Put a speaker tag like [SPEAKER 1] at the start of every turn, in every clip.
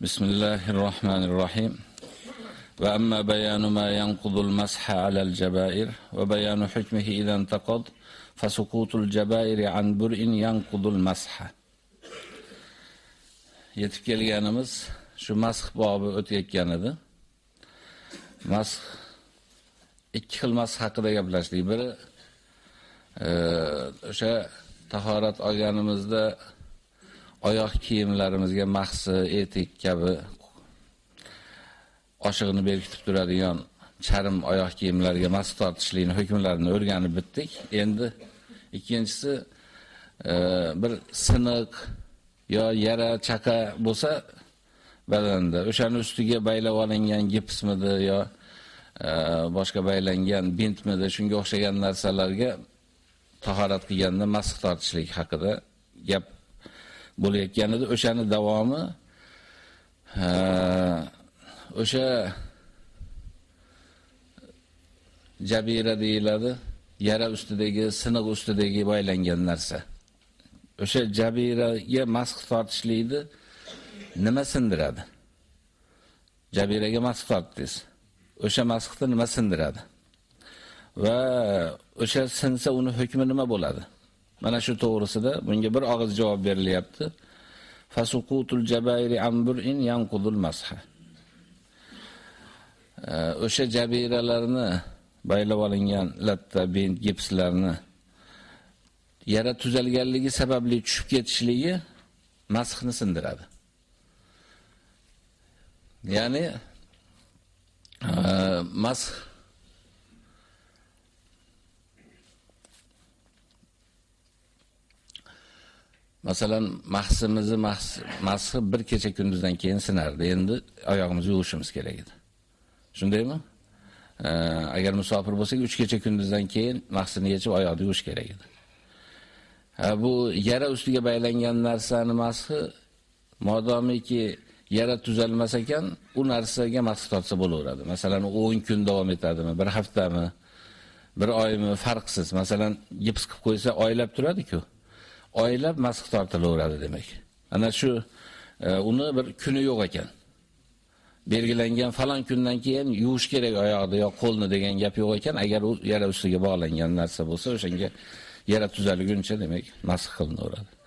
[SPEAKER 1] بسم الله الرحمن الرحيم وأما بيان ما ينقض المسح على الجبائر وبيان حكمه إذا انتقض فسقوط الجبائر عن برء ينقض المسح yetib kelganimiz shu masx bobi o'tayotgan edi. Masx ikki xil masx haqida gaplashdik. Biri o'sha tahorat olganimizda oyoq kiyimlarimizga mahsi, etik kabi oshig'ini berkitib turadigan charm oyoq kiyimlarga mas tortishlikni hukmlarini o'rganib bitdik. Endi ikkinchisi e, bir siniq yo yara chaqa bo'lsa badanda o'shani ustiga baylab olingan gipsmidi yo e, boshqa baylangan bintmidi shunga o'xshagan narsalarga tahorat qilganda mas tortishlik haqida gap bo'layotgan edi. O'shani davomi o'sha jabira deyiladi. Yara ustidagi, siniq ustidagi boylangan narsa. O'sha jabiraga masx tortishlikni nima sindiradi? Jabiraga masx tortdingiz. O'sha masxni nima sindiradi? Va o'sha sinsa uni hukmi nima bo'ladi? Mana shu to'g'risida bunga bir og'iz javob berilyapti. Fasuqutul jabairi ambur'in yanqudul masha. O'sha jabiralarni baylab olingan latta, bint, gipslarni yara tuzalganligi sababli tushib ketishligi masxni sindiradi. Ya'ni e, masx Masalan, mahsimizni mahsi bir kecha kunduzdan keyin sinardi. Endi oyog'imizni yuvishimiz kerak edi. Shundaymi? Agar musofir bo'lsak, 3 kecha kunduzdan keyin mahsini yechib oyoqni yuvish kerak edi. Bu yara ustiga baylangan narsani mahsi modomiki yara tuzalmas ekan, u narsaga mahs tortsa bo'laveradi. Masalan, 10 kun davom etadimi, bir haftami, bir oymi farqsiz. Masalan, gips qilib qo'ysa, oylab turadi-ku. Oylab masx tortilaveradi demak. Ana shu e, uni bir kuni yo'q ekan. Belgilangan falan kundan keyin yuvish kerak oyoqni yo qo'lni degan gap yo'q ekan. Agar u yara ustiga bog'langan narsa bo'lsa, o'shanga yara tuzalguncha demak masx qilinaveradi.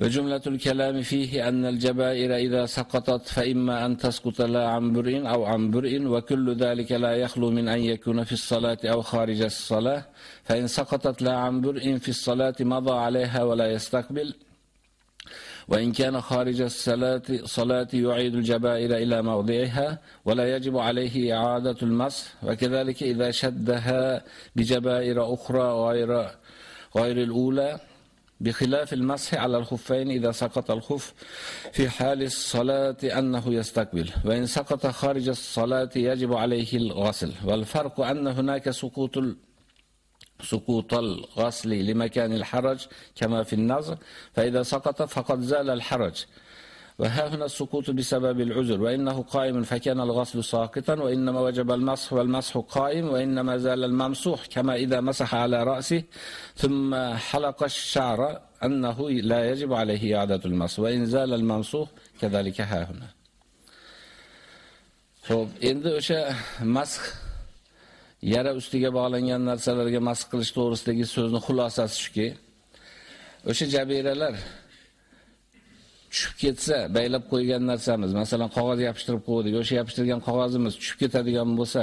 [SPEAKER 1] وجملة الكلام فيه أن الجبائر إذا سقطت فإما أن تسقط لا عن برء أو عن برء وكل ذلك لا يخلو من أن يكون في الصلاة أو خارج الصلاة. فإن سقطت لا عن برء في الصلاة مضى عليها ولا يستقبل. وإن كان خارج الصلاة صلاة يعيد الجبائر إلى موضعها ولا يجب عليه إعادة المسح. وكذلك إذا شدها بجبائر أخرى غير غير الأولى بخلاف المسح على الخفين إذا سقط الخف في حال الصلاة أنه يستقبل. وإن سقط خارج الصلاة يجب عليه الغسل. والفرق أن هناك سقوط سقوط الغسل لمكان الحرج كما في النظر. فإذا سقط فقد زال الحرج. وها هنا السقوط بسبب العذر وإنه قائم فكان الغسل ساقطا وإنما وجب المسح والمسح قائم وإنما زال الممسوح كما إذا مسح على رأسه ثم حلق الشعر أنه لا يجب عليه إعادة المسح وإن زال الممسوح كذلك ها هنا Xo'p, endi o'sha masx yara ustiga bog'langan narsalarga masx qilish to'g'risidagi so'zni xulosasi shuki, o'sha jabiralar tushib ketsa, baylab qo'ygan narsamiz, masalan, qog'oz yopishtirib qo'ydik, o'sha yopishtirgan qog'ozimiz tushib ketadigan bo'lsa,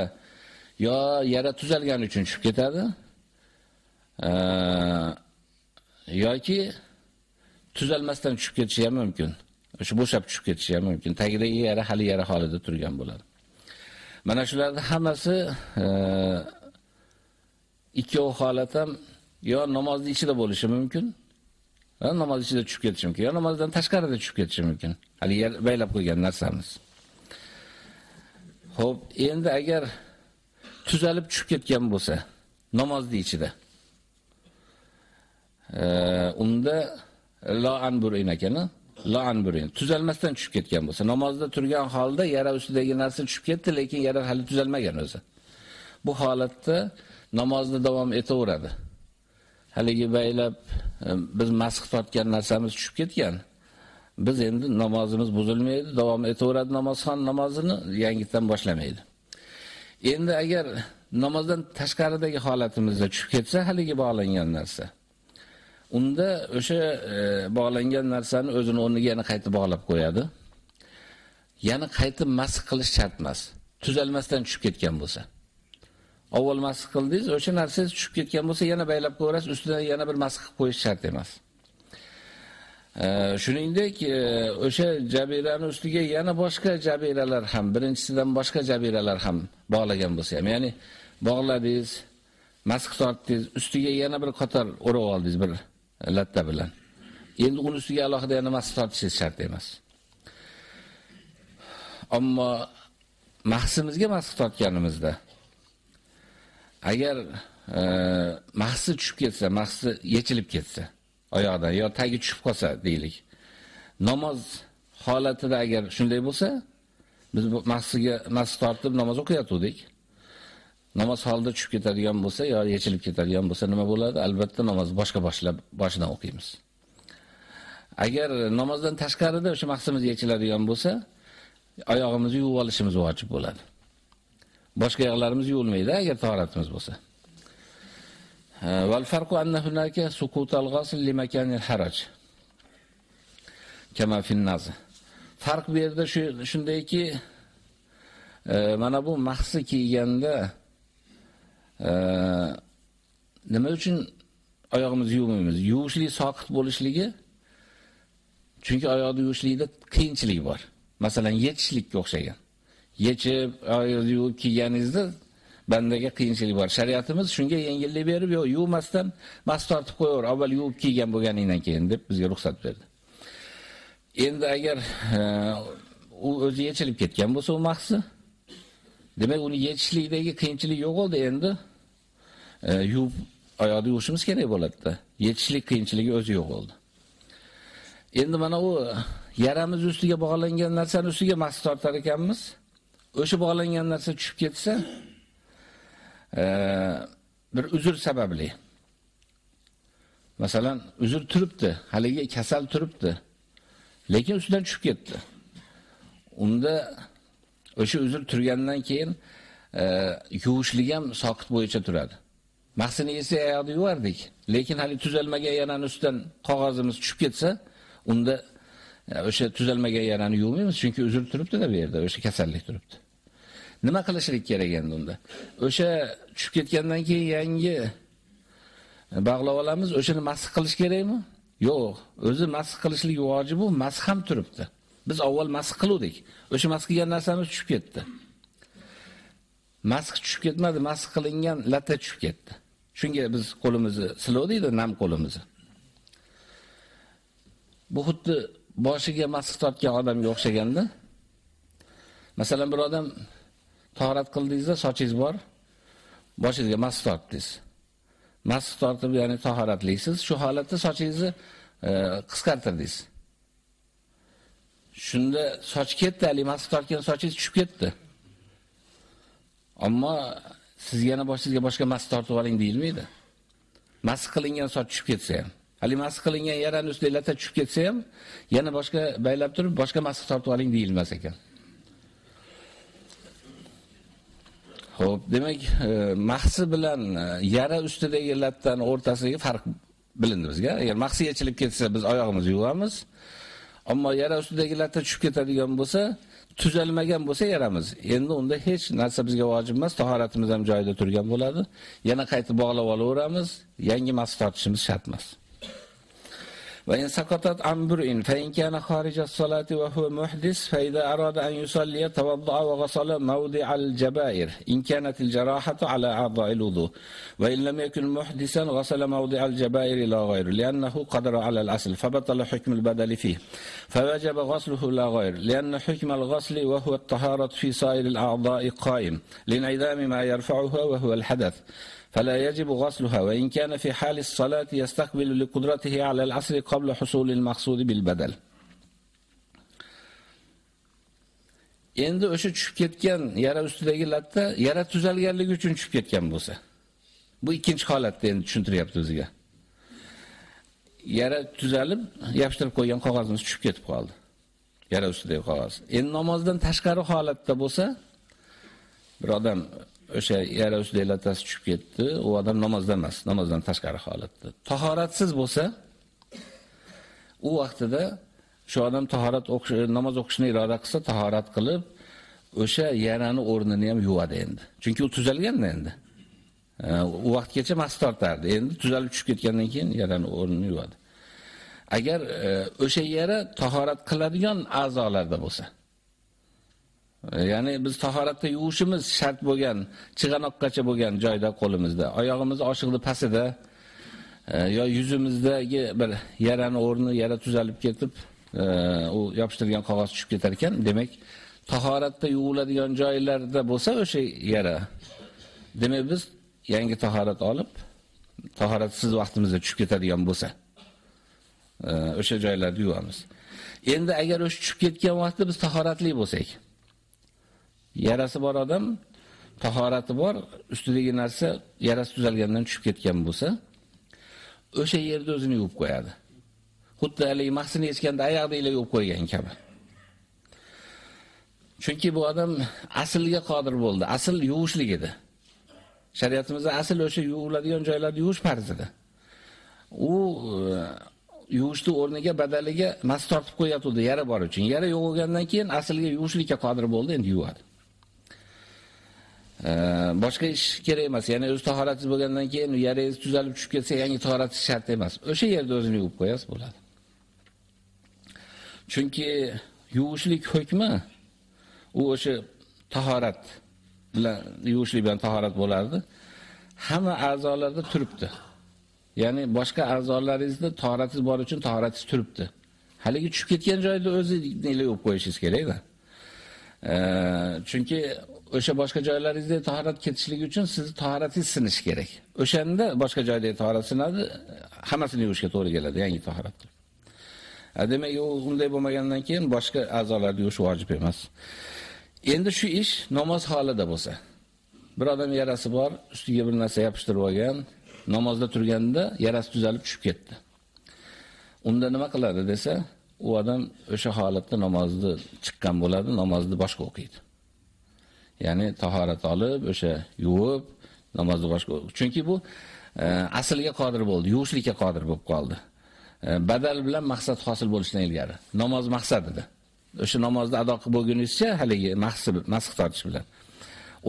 [SPEAKER 1] yo yara tuzalgani uchun tushib ketadi, yoki tuzalmasdan tushib ketishi ham mumkin. O'sha bo'shab tushib ketishi ham mumkin. Tagidagi yara hali yara holida turgan bo'ladi. Mana shularning hammasi ikkovi holat ham yo namozning ichida bo'lishi mumkin, namoz ichida tushib ketishi mumkin, yo namozdan tashqarida tushib ketishi mumkin. Hali yer baylab qo'ygan narsamiz. Xo'p, endi agar tuzalib tushib ketgan bo'lsa, namozni ichida unda la anburin ekani, la anburin. Tuzalmasdan tushib ketgan bo'lsa, namozda turgan holda yara ustidagi narsa tushib ketdi, lekin yara hali tuzalmagan o'zi. Bu holatda namozni davom etaveradi. Haligi baylab Э, biz masx tortgan narsamiz tushib ketgan. biz endi namozimiz buzilmaydi, davom etaveradi namozxon namozini yangidan boshlamaydi. Endi agar namozdan tashqaridagi holatimizda tushib ketsa, haligi bog'langan narsa. Unda o'sha e, bog'langan narsani o'zini o'rniga yana qaytib bog'lab qo'yadi. Yana qaytib masx qilish shart emas. Tuzalmasdan tushib ketgan bo'lsa. Avval masx qildingiz, o'sha narsangiz tushib ketgan bo'lsa, yana baylab ko'rasiz, ustidan yana bir masx qilib qo'yish shart emas. Shuningdek, e, o'sha jabirani ustiga yana boshqa jabiralar ham, birinchisidan boshqa jabiralar ham bog'lagan bo'lsa ham, ya'ni bog'ladingiz, masx tortdingiz, ustiga yana bir qator o'rab oldingiz bir latta bilan. Endi uni ustiga alohida yana masx tortishingiz shart emas. Ammo mahsimizga masx tortganimizda agar e, mahsi tushib ketsa, mahsi yechilib ketsa, oyoqdan yo tagi tushib qolsa deylik. Namoz holatida agar shunday bo'lsa, biz bu mahsiga mas tortib namoz o'qiyotgandik. Namoz holida tushib ketadigan bo'lsa yo yechilib ketadigan bo'lsa nima bo'ladi? Albatta namoz boshqa boshlab boshidan o'qiymiz. Agar namozdan tashqarida o'sha mahsimiz yechiladigan bo'lsa, oyog'imizni yuvib olishimiz vojib bo'ladi. boshqa yoqlarimiz yuvilmaydi agar tahoratimiz bo'lsa. Wal farqu anna hunaka sukutal ghasl li makanil haraj. Kama fil naz. Farq bu yerda shundayki e, mana bu mahsi kiyganda e, nima uchun oyog'imizni yuvmaymiz? Yuvishlik soqit bo'lishligi chunki oyoqni yuvishlikda qiyinchilik bor. Masalan, yetishlikka o'xshagan. Yechib, oyoqni yuvib kiyganingizda bandaga qiyinchilik bor. Shariatimiz shunga yengillik berib, yo yuvmasdan mas tortib qo'yaver, avval yuvib kiygan bo'lganingdan keyin deb bizga ruxsat berdi. Endi agar e, u o'zi yechilib ketgan bo'lsa u mahsi, demak uni yechishlikdagi qiyinchilik yo'q bo'ldi endi. E, yuvib oyoqni yuvishimiz kerak bo'ladi-da. Yechishlik qiyinchiligi o'zi yo'q bo'ldi. Endi mana u yaramiz ustiga bog'langan narsani ustiga mas tortar ekanmiz. O'sha bog'langan narsa tushib ketsa, e, bir uzr sababli. Masalan, uzr turibdi, haligi kasal turibdi. Lekin ustidan tushib ketdi. Unda o'sha uzr turgandan keyin e, yuvishlik ham soqit bo'yicha turadi. Maqsini esa oyoqni yuvardik, lekin hali tuzalmagan yarani ustidan qog'ozimiz tushib ketsa, unda o'sha tuzalmagan yarani yuvmaymiz, chunki uzr turibdi-da bu yerda, o'sha kasallik turibdi. Nima qilishlik kerak endi unda? O'sha tushib ketgandan keyin yangi bog'lab olamiz, o'shani masx qilish kerakmi? Yo'q, o'zi masx qilishlik vojib masx ham turibdi. Biz avval masx qiluvdik. O'sha masx qilgan narsamiz tushib ketdi. Masx tushib ketmadi, masx qilingan latta tushib ketdi. Shunga biz qo'limizni silovdik-da, nam qo'limizni. Bu xuddi boshiga masx tortgan odamga o'xshaganda. Masalan, bir odam tahorat qildingizda sochingiz bor, boshingizga masx tortdingiz. masx tortib, ya'ni tahoratlisiz Shu holatda sochingizni e, qisqartirdingiz. Shunda soch ketdi, ali masx tortgan sochingiz tushib ketdi. Ammo siz yana boshingizga boshqa masx tortib oling deyilmaydi. masx qilingan soch tushib ketsa ham, hali masx qilingan yarani ustiga lata tushib ketsa ham, yana boshqa baylab turib, boshqa masx tortib oling deyilmas ekan. Xo'p, demak, e, mahsi bilan e, yara ustidagi lattani o'rtasidagi farq bilindi bizga. Agar mahsi yechilib ketsa, biz oyog'imizni yuvamiz. Ammo yara ustidagi latta tushib ketadigan bo'lsa, tuzalmagan bo'lsa yaramiz. Endi unda hech narsa bizga vojib emas, tahoratimiz ham joyida turgan bo'ladi. Yana qaytib bog'lab olaveramiz, yangi mahsi tortishimiz shart emas. وإن سقطت عن برء فإن كان خارج الصلاة وهو محدث فإذا أراد أن يصلي توضأ وغسل موضع الجبائر. إن كانت الجراحة على أعضاء الوضوء. وإن لم يكن محدثا غسل موضع الجبائر إلى غيره لأنه قدر على الأصل فبطل حكم البدل فيه. فوجب غسله لا غير لأن حكم الغسل وهو الطهارة في سائر الأعضاء قائم. لانعدام ما يرفعها وهو الحدث. فلا يجب غسلها وإن كان في حال الصلاة يستقبل لقدرته على العصر قبل حصول المقصود بالبدل endi o'sha tushib ketgan yara ustidagi latta yara tuzalganligi uchun tushib ketgan bo'lsa bu ikkinchi holatda endi tushuntiryapti o'ziga yara tuzalib, yopishtirib qo'ygan qog'ozimiz tushib ketib qoldi. Yara ustidagi qog'oz. Endi namozdan tashqari holatda bo'lsa, bir odam o'sha yara ustidagi latasi tushib ketdi, u odam namozda emas, namozdan tashqari holatda. Tahoratsiz bo'lsa, u vaqtida shu odam tahorat o'qish, namoz o'qishni iroda qilsa, tahorat qilib, o'sha yarani o'rnini ham yuvadi endi. Chunki u tuzalganda endi. u vaqtgacha mas tortardi. Endi tuzalib tushib ketgandan keyin yarani o'rnini yuvadi. Agar e, o'sha yara tahorat qiladigan a'zolarda bo'lsa, ya'ni biz tahoratda yuvishimiz shart bo'lgan, chig'anoqqacha bo'lgan joyda qo'limizda, oyog'imiz oshiqdi pastida e, yo yuzimizdagi bir yarani o'rni yara tuzalib ketib, e, u yopishtirgan qog'oz tushib ketar ekan, demak, tahoratda yuviladigan joylarda bo'lsa o'sha yara. Demak biz yangi tahorat olib, tahoratsiz vaqtimizda tushib ketadigan bo'lsa, e, o'sha joylarni yuvamiz. Endi agar o'sha tushib ketgan vaqtda biz tahoratli bo'lsak, yarasi bor odam tahorati bor, ustidagi narsa yarasi tuzalgandan tushib ketgan bo'lsa, o'sha yerda o'zini yuvib qo'yadi. Xuddi haligi mahsini yechganda oyoqda yuvib qo'ygan kabi. Chunki bu odam asliga qodir bo'ldi. Asl yuvishlik edi. Shariatimizda asl o'sha yuviladigan joylarni yuvish farz edi. U e, yuvishni o'rniga badaliga mas tortib qo'yatuvdi yara bor uchun. Yara yo'q bo'lgandan keyin aslga yuvishlikka qodir bo'ldi, endi yuvadi. E, boshqa ish kerak emas. Ya'ni o'z tahoratsiz bo'lgandan keyin yarangiz tuzalib tushib ketsa, yangi tahorat shart emas. O'sha yerda o'zini yuvib qo'yasiz bo'ladi. Chunki yuvishlik hukmi u o'sha tahorat bilan yuvishlik bilan tahorat bo'lardi. Hamma a'zolarda turibdi. Ya'ni boshqa a'zolaringizda tahoratingiz bor uchun tahoratingiz turibdi. Haligi tushib ketgan joyda o'zingizni yuvib qo'yishingiz kerak-da. chunki o'sha boshqa joylaringizda tahorat ketishligi uchun sizni tahoratingiz sinishi kerak. O'shanda boshqa joyda tahorat sinadi, hammasini yuvishga to'g'ri keladi, yangi tahorat qilib. Demak, u unday bo'lmagandan keyin boshqa a'zolarni yuvish vojib emas. Endi shu ish namoz holida bo'lsa, bir odam yarasi bor, ustiga bir narsa yopishtirib olgan, namozda turganda yarasi tuzalib tushib ketdi. Unda nima qiladi desa, u odam o'sha holatda namozni chiqqan bo'ladi, namozni boshqa o'qiydi. Ya'ni tahorat olib, o'sha yuvib, namozni boshqa. Chunki bu e, asliga qodir bo'ldi, yuvishlikka qodir bo'lib qoldi. E, badal bilan maqsad hosil bo'lishdan ilgari. Namoz maqsad edi. o'sha namozni ado qilib bo'lguningizcha haligi mahsi masx tortish bilan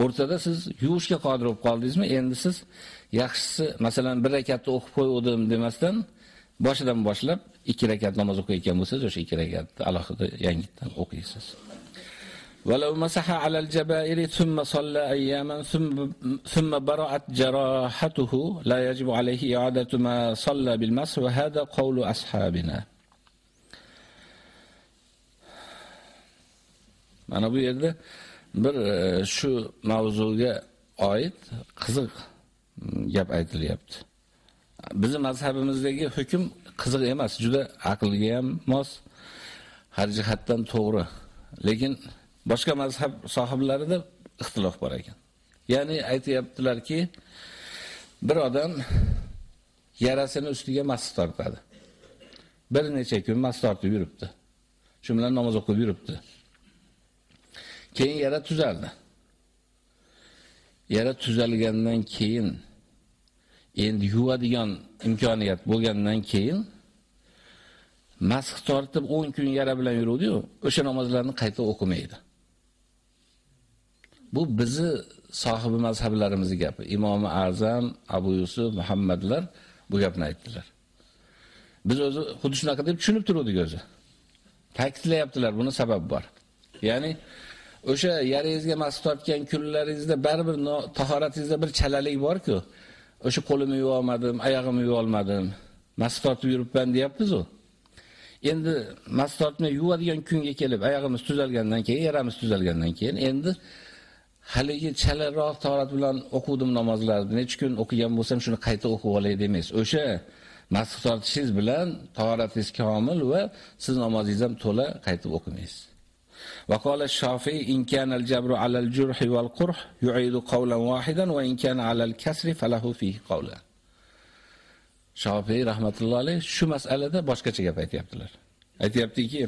[SPEAKER 1] o'rtada siz yuvishga qodir bo'lib qoldingizmi endi siz yaxshisi masalan bir rakatni o'qib qo'ydim demasdan boshidan boshlab 2 rakat namoz o'qiyotgan bo'lsangiz o'sha 2 rakatni alohida yangitdan o'qiysiz ولو مسح على الجبائر ثم صلى أياما ثم, ثم برأت جراحته لا يجب عليه إعادة ما صلى بالمسح وهذا قول أصحابنا Mana bu yerda bir e, shu mavzuga oid qiziq gap aytilyapti. Bizning mazhabimizdagi hukm qiziq emas, juda aqlga ham mos, har jihatdan to'g'ri. Lekin boshqa mazhab sohiblarida ixtilof bor ekan. Ya'ni aytayaptilarki, bir odam yarasini ustiga masht tortadi. Bir necha kun masht tortib yuribdi. Shu bilan namoz o'qib yuribdi. Keyin yara tuzaldi. Yara tuzalgandan keyin endi yuvadigan imkoniyat bo'lgandan keyin masx tortib 10 kun yara bilan yuruvdi-yu, o'sha namozlarni qayta o'qimaydi. Bu bizi sohibi mazhablarimizning gapi. Imom Azam, Abu Yusuf, Muhammadlar bu gapni aytdilar. Biz o'zi xuddi shunaqa deb tushunib turdik o'zi. Ta'kidlayaptilar, buni sabab bor. Ya'ni o'sha yaringizga mas tortgan kunlaringizda baribir tahoratingizda bir chalalik bor-ku. O'sha qo'limni yuva olmadim, oyog'imni yuva olmadim. Mas tortib yuribman deyapmiz-ku. Endi mas tortmay yuvadigan kunga kelib, oyog'imiz tuzalgandan keyin, yaramiz tuzalgandan keyin endi haligi chalaroq tahorat bilan o'qidim namozlarni, necha kun o'qigan bo'lsam, shuni qayta o'qib olay demaysiz. O'sha mas tortishingiz bilan tahoratingiz komil va siz namozingiz ham to'la qaytib o'qimaysiz. وقال الشافعي إن كان الجبر على الجرح والقرح يعيد قولا واحدا وإن كان على الكسر فله فيه قولا Shofiy rahmatullohi alayh shu masalada boshqacha gap aytyaptilar. Aytyaptiki,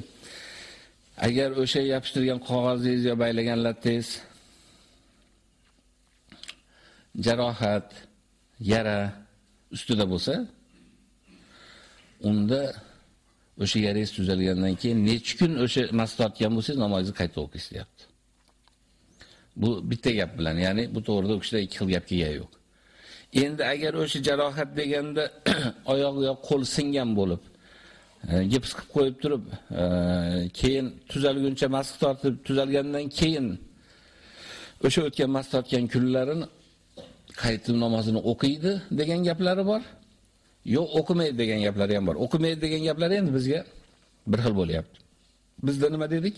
[SPEAKER 1] agar o'sha yopishtirgan qog'ozingiz yo baylagan lattangiz jarohat, yara ustida bo'lsa, unda o'sha yarangiz tuzalgandan keyin necha kun o'sha mast tortgan bo'lsangiz namozingizni qayta o'qiysiz deyapti. Bu bitta gap bilan, ya'ni bu to'g'rida o'kishda ikki xil gap kelgan yo'q. Endi agar o'sha jarohat deganda oyoq yo qo'l singan bo'lib, e, gips qilib qo'yib turib, e, keyin tuzalguncha mask tortib, tuzalgandan keyin o'sha o'tgan mast tortgan kunlarini qaytib namozini o'qiydi degan gaplari bor. Yo'q, o'qimaydi degan gaplari ham bor. O'qimaydi degan gaplari endi bizga bir xil bo'lyapti. Bizda nima dedik?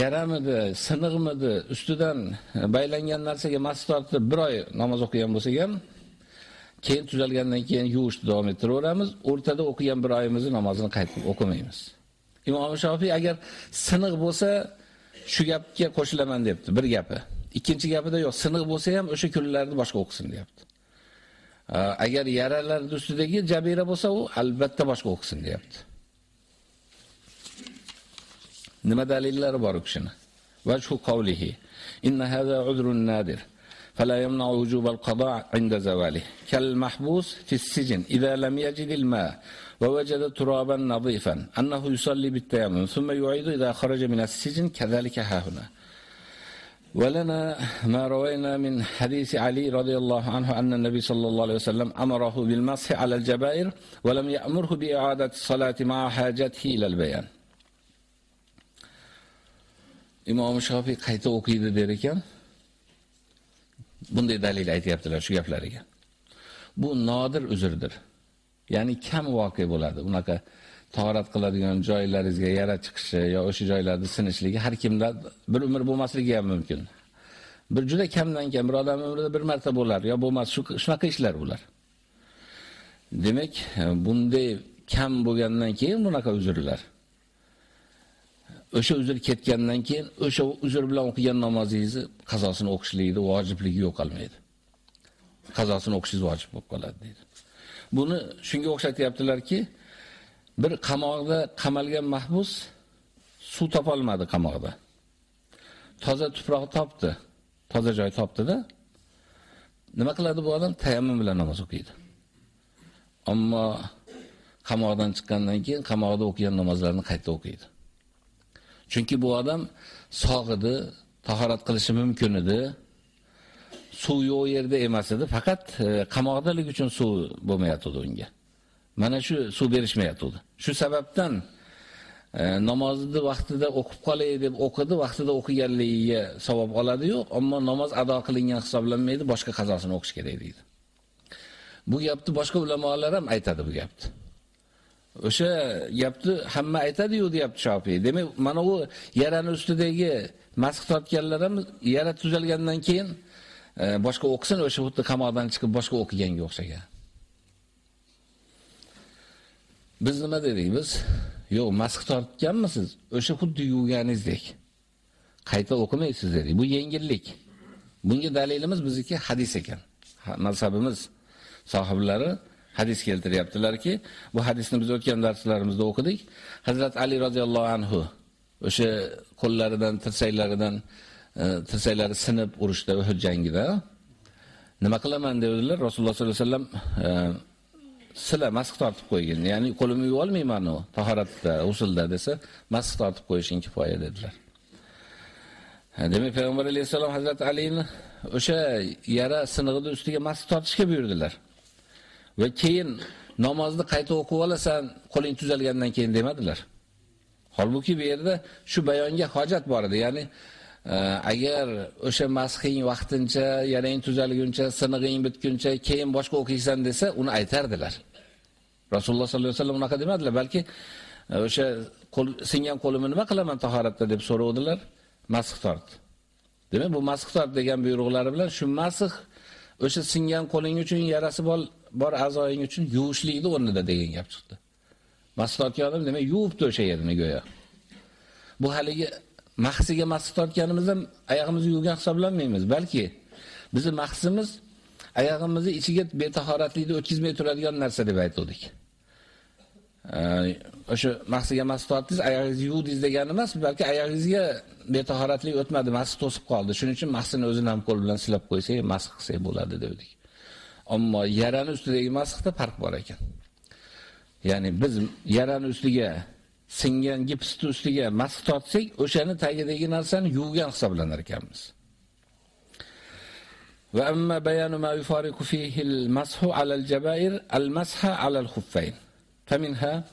[SPEAKER 1] yaramidi, sinig'midi, ustidan baylangan narsaga mas tortib bir oy namoz o'qigan bo'lsak ham, keyin tuzalgandan keyin yuvishni davom ettiraveramiz. O'rtada o'qigan bir oyimizni namozini qaytib o'qimaymiz. Imom Shofiy agar siniq bo'lsa, shu gapga qo'shilaman debdi, bir gapi. Ikkinchi gapida yo'q, siniq bo'lsa ham o'sha kunlarni boshqa o'qisin deyapti. Agar yaralar ustidagi jabira bo'lsa, u albatta boshqa o'qisin deyapti. nima dalillari bor u kishini vajhu qawlihi inna hadha udrun nadir فلا يمنع وجوب القضاء عند زواله كالمحبوس في السجن إذا لم يجد الماء ووجد ترابا نظيفا أنه يصلي بالتيمم ثم يعيد إذا خرج من السجن كذلك ها هنا ولنا ما روينا من حديث علي رضي الله عنه أن النبي صلى الله عليه وسلم أمره بالمسح على الجبائر ولم يأمره بإعادة الصلاة مع حاجته إلى البيان Imom Shofiy qayta o'qiydi der ekan. Bunday dalil aytayaptilar shu gaplariga. Bu nodir uzrdir. Ya'ni kam voqea bo'ladi. Unaqa tahorat qiladigan joylaringizga yara chiqishi yo o'sha joylarda sinishligi har kimda bir umr bo'lmasligi ham mumkin. Bir juda kamdan kam bir odam umrida bir marta bo'lar yo bo'lmas shunaqa ishlar ular. Demak, bunday kam bo'lgandan keyin bunaqa uzrlar. o'sha uzr ketgandan keyin o'sha uzr bilan o'qigan namozingizni qazosini o'qishlikni vojibligi yo'qolmaydi. Qazosini o'qishingiz vojib bo'lib qoladi deydi. Buni shunga o'xshatyaptilarki, bir qamoqda qamalgan mahbus suv topolmadi qamoqda. Toza tuproq topdi, toza joy topdi-da. Nima qiladi bu odam? Tayammum bilan namoz o'qiydi. Ammo qamoqdan chiqqandan keyin qamoqda o'qigan namozlarni qayta o'qiydi. Chunki bu odam sog' edi, tahorat qilishi mumkin edi. Suv yo'q yerda emas edi, faqat e, qamoqdalik uchun suv bo'lmayapti unga. Mana shu suv berishmayapti. Shu sababdan e, namozni vaqtida o'qib qolay deb o'qidi, vaqtida o'qiganligiga savob oladi-yu, ammo namoz ado qilingan hisoblanmaydi, boshqa qazosini o'qish kerak deydi. Bu gapni boshqa ulamolar ham aytadi bu gapni. O'sha gapni hamma aytadi-yu, deyapti Shofiy. Demak, mana u yarani ustidagi masx tortganlar ham yara tuzalgandan keyin e, boshqa o'qisin, o'sha xuddi qamoqdan chiqib boshqa o'qiganga o'xshagan. Biz nima dedik? Biz yo'q, masx tortganmisiz? O'sha xuddi yuvganingizdek. Qayta o'qimaysiz dedik. Bu yengillik. Bunga dalilimiz bizniki hadis ekan. Mazhabimiz sohiblari hadis keltiryaptilarki, bu hadisni biz o'tgan darslarimizda o'qidik. Hazrat Ali roziyallohu anhu o'sha qo'llaridan, tirsaklaridan e, tirsaklari sinib urushda Uhud jangida nima qilaman dedilar. Rasululloh sollallohu alayhi vasallam e, sila masx tortib qo'ygin. Ya'ni qo'limni yuvib olmayman u tahoratda, usulda desa, masx tortib qo'yishing kifoya dedilar. Demak, payg'ambar alayhisalom Hazrat Alini o'sha yara sinig'ida ustiga masx tortishga buyurdilar. va keyin namozni qayta o'qib olasan, qo'ling tuzalgandan keyin demadilar. Holbuki bu yerda shu bayonga hojat bor edi, ya'ni Э, agar o'sha masxing vaqtincha, yarang tuzalguncha, sinig'ing bitguncha keyin boshqa o'qiysan desa, uni aytardilar. Rasululloh sollallohu alayhi vasallam unaqa demadilar, balki e, o'sha qo'l singan qo'limni nima qilaman tahoratda deb so'ravdilar masx tort. Demak, bu masx tort degan buyruqlari bilan shu masx o'sha singan qo'ling uchun yarasi bor bor a'zoying uchun yuvishlikni o'rnida degan gap chiqdi. Masx tortgan odam demak yuvibdi o'sha yerini go'yo. Bu haligi mahsiga masx tortganimizda oyog'imizni yuvgan hisoblanmaymiz, balki bizning mahsimiz oyog'imizni ichiga betahoratlikni o'tkazmay turadigan narsa deb aytdik. o'sha mahsiga mahsi tortdingiz, oyog'ingizni yuvdingiz degani emas, balki oyog'ingizga betahoratlik o'tmadi, mahsi to'sib qoldi. Shuning uchun mahsini o'zini ham qo'l bilan silab qo'ysak, mas qilsak bo'ladi dedik. Ammo yarani ustidagi masxda farq bor ekan. Ya'ni biz yarani ustiga singan gipsni ustiga mas tortsak, o'shani tagidagi narsani yuvgan hisoblanar ekanmiz. Va amma bayanu ma yufariqu fihi al-mashu 'ala al-jabair, al-masha 'ala al-khuffayn. فمنها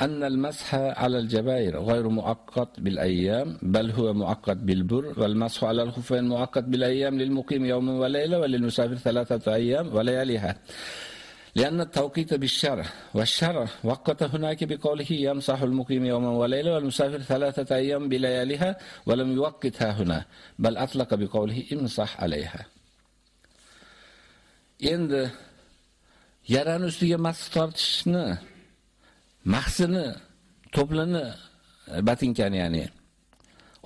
[SPEAKER 1] أن المسح على الجبائر غير مؤقت بالأيام بل هو مؤقت بالبر والمسح على الخفين مؤقت بالأيام للمقيم يوم وليلة وللمسافر ثلاثة أيام ولياليها لأن التوقيت بالشرع والشرع وقت هناك بقوله يمسح المقيم يوما وليلة والمسافر ثلاثة أيام بلياليها ولم يوقتها هنا بل أطلق بقوله امسح عليها endi yarani ustiga masx tortishni mahsini, to'plini, batinkani ya'ni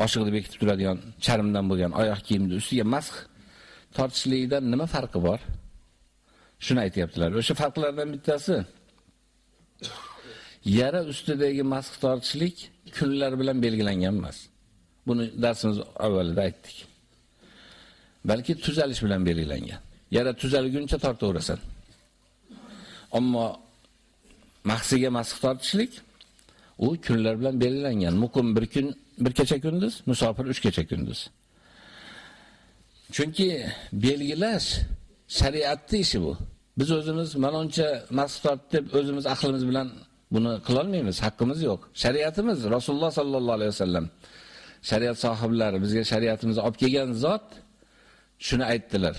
[SPEAKER 1] oshiqni bekitib turadigan charmdan bo'lgan oyoq kiyimni ustiga masx tortishlikdan nima farqi bor? Shuni aytibdilar. O'sha farqlardan bittasi yara ustidagi masx tortishlik kunlar bilan belgilangan emas. Buni darsimiz avvalida aytdik. Balki tuzalish bilan belgilangan. Yara tuzalguncha tortaverasan. Ammo mahsiga masx tortishlik u kunlar bilan belgilangan. Muqim bir kun, bir kecha kunduz, musofir 3 kecha kunduz. Chunki belgilash shariatning ishi bu. Biz o'zimiz maloncha masxot deb o'zimiz aqlimiz bilan buni qila olmaymiz, haqqimiz yo'q. Shariatimiz Rasululloh sallallohu alayhi vasallam shariat sohiblari bizga shariatimizni olib kelgan zot shuni aytdilar.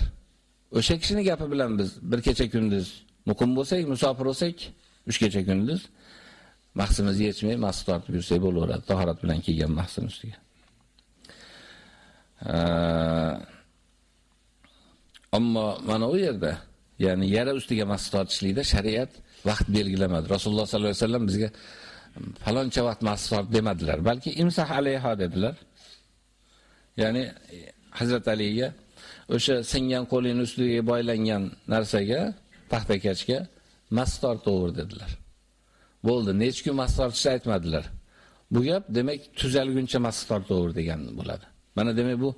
[SPEAKER 1] O'sha kishining gapi bilan biz bir kecha kunduz muqim bo'lsak, musofir bo'lsak, 3 kecha kunduz mahsimizni yechmay mahs tortib yursak bo'laveradi. Tahorat bilan kelgan maqsim ustiga. Ammo mana u yerda, ya'ni yara ustiga mahs tortishlikda shariat vaqt belgilamadi. Rasululloh sallallohu alayhi vasallam bizga faloncha vaqt mahs tort demadilar, balki imsah alayha dedilar. Ya'ni Hazrat Aliga o'sha singan qo'lining ustiga boylangan narsaga, paxtakachga mas tortaver dedilar. Bo'ldi, necha kun mas tortishni aytmadilar. Bu gap demak tuzalguncha mas tortaver degan bo'ladi. Mana demak bu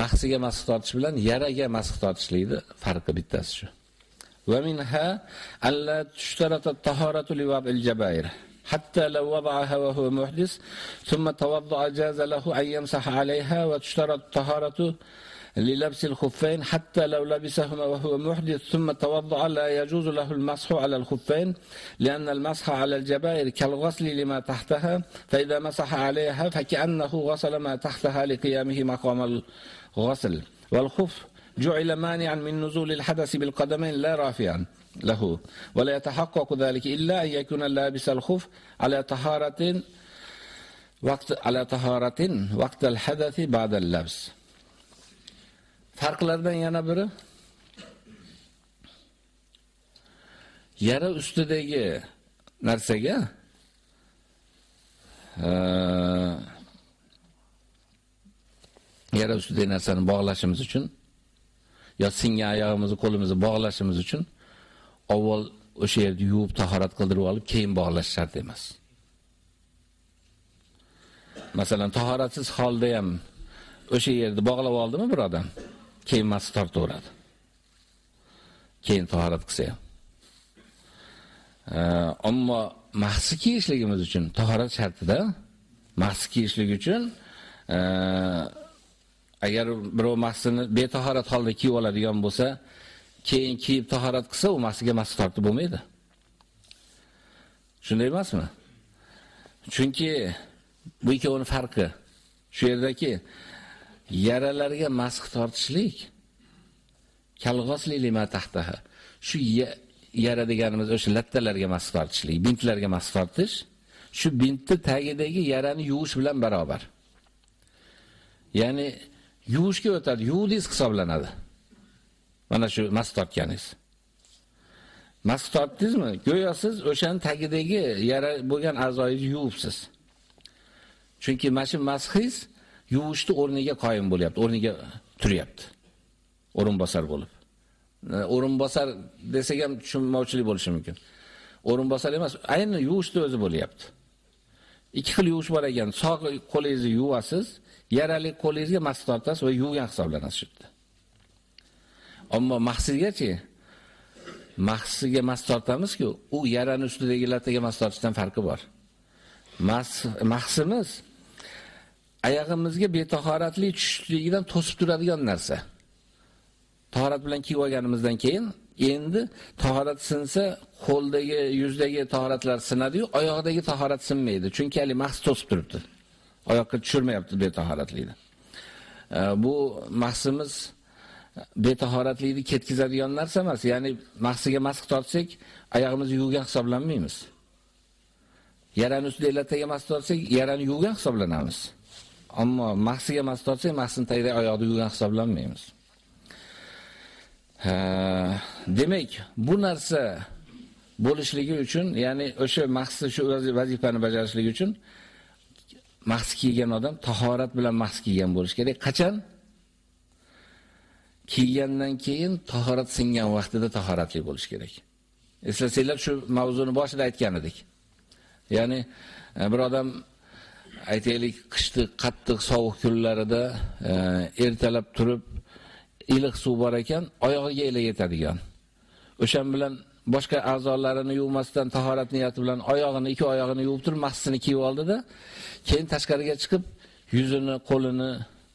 [SPEAKER 1] mahsiga mas tortish bilan yaraga mas tortishlikni farqi bittasi shu. Va minha alla tushtarata at-tahoratu li wab'il jabair. حتى لو وضعها وهو محدث ثم توضأ جاز له أن يمسح عليها وتشترط الطهارة للبس الخفين حتى لو لبسهما وهو محدث ثم توضأ لا يجوز له المسح على الخفين لأن المسح على الجبائر كالغسل لما تحتها فإذا مسح عليها فكأنه غسل ما تحتها لقيامه مقام الغسل. والخف جعل مانعا من نزول الحدث بالقدمين لا رافعا له. ولا يتحقق ذلك إلا أن يكون لابس الخف على طهارة وقت على طهارة وقت الحدث بعد اللبس. Farqlardan yana biri yara ustidagi narsaga yara ustidagi narsani bog'lashimiz uchun yo singan oyog'imizni, qo'limizni bog'lashimiz uchun avval o'sha yerni yuvib tahorat qildirib olib, keyin bog'lash shart emas. Masalan, tahoratsiz holda ham o'sha yerni bog'lab oldimi bir odam? Keyin mas tortaveradi. Keyin tahorat qilsa ham. Ammo mahsi kiyishligimiz uchun tahorat shartida mahsi kiyishlik uchun agar birov mahsini betahorat holda kiyib oladigan bo'lsa, keyin kiyib tahorat qilsa, u mahsiga mas tortib bo'lmaydi. Shunday emasmi? Chunki bu ikkovining farqi shu yerdaki yaralarga masx tortishlik kalg'oslilima tahtaha. Shu yara deganimiz o'sha lattalarga masx tortishlik, bintlarga masx tortish, shu bintni tagidagi yarani yuvish bilan barobar. Ya'ni yuvishga o'tadi, yuvdingiz hisoblanadi. Mana shu masx tortganingiz. Masx tortdingizmi? Go'yo siz o'shaning tagidagi yara bo'lgan a'zoyingizni yuvibsiz. Chunki mana shu masxingiz yuvishni o'rniga qoyim bo'lyapti, o'rniga turyapti. O'rinbosar bo'lib. E, o'rinbosar desak ham tushunmovchilik bo'lishi mumkin. O'rinbosar emas, ayni yuvishni o'zi bo'lyapti. Ikki xil yuvish bor ekan. Sog' qo'lingizni yuvasiz, yarali qo'lingizga mas tortasiz va yuvgan hisoblanasiz shu yerda. Ammo mahsigachi mahsiga mas tortamiz-ku, u yarani ustidagi lattaga mas tortishdan farqi bor. Mas mahsimiz oyog'imizga betahoratlik tushishligidan to'sib turadigan narsa. Tahorat bilan kiyib olganimizdan keyin endi tahorat sinsa, qo'ldagi, yuzdagi tahoratlar sinadi-yu, oyoqdagi tahorat sinmaydi. Chunki hali mahs to'sib turibdi. Oyoqqa tushirmayapti betahoratlikni. E, bu mahsimiz betahoratlikni ketkizadigan narsa emas. Ya'ni mahsiga mask tortsak, oyog'imizni yuvgan hisoblanmaymiz. Yarani ustida lataga mask tortsak, yarani yuvgan hisoblanamiz. Ammo mahsiga mas tortsak, mahsin tagida oyoqni yuvgan hisoblanmaymiz. demak, bu narsa bo'lishligi uchun, ya'ni o'sha mahsi shu vazifani bajarishligi uchun mahs kiygan odam tahorat bilan mahs kiygan bo'lish kerak. Qachon? Kiygandan keyin tahorat singan vaqtida tahoratli bo'lish kerak. Eslasanglar shu mavzuni boshida aytgan edik. Ya'ni e, bir odam aytaylik qishni qattiq sovuq kunlarida e, ertalab turib iliq suv bor ekan, oyog'iga ila yetadigan. O'shan bilan boshqa a'zolarini yuvmasdan tahorat niyati bilan oyog'ini, ikki oyog'ini yuvib turib, mahsisini kiyib oldi-da, keyin tashqariga chiqib, yuzini, qo'lini,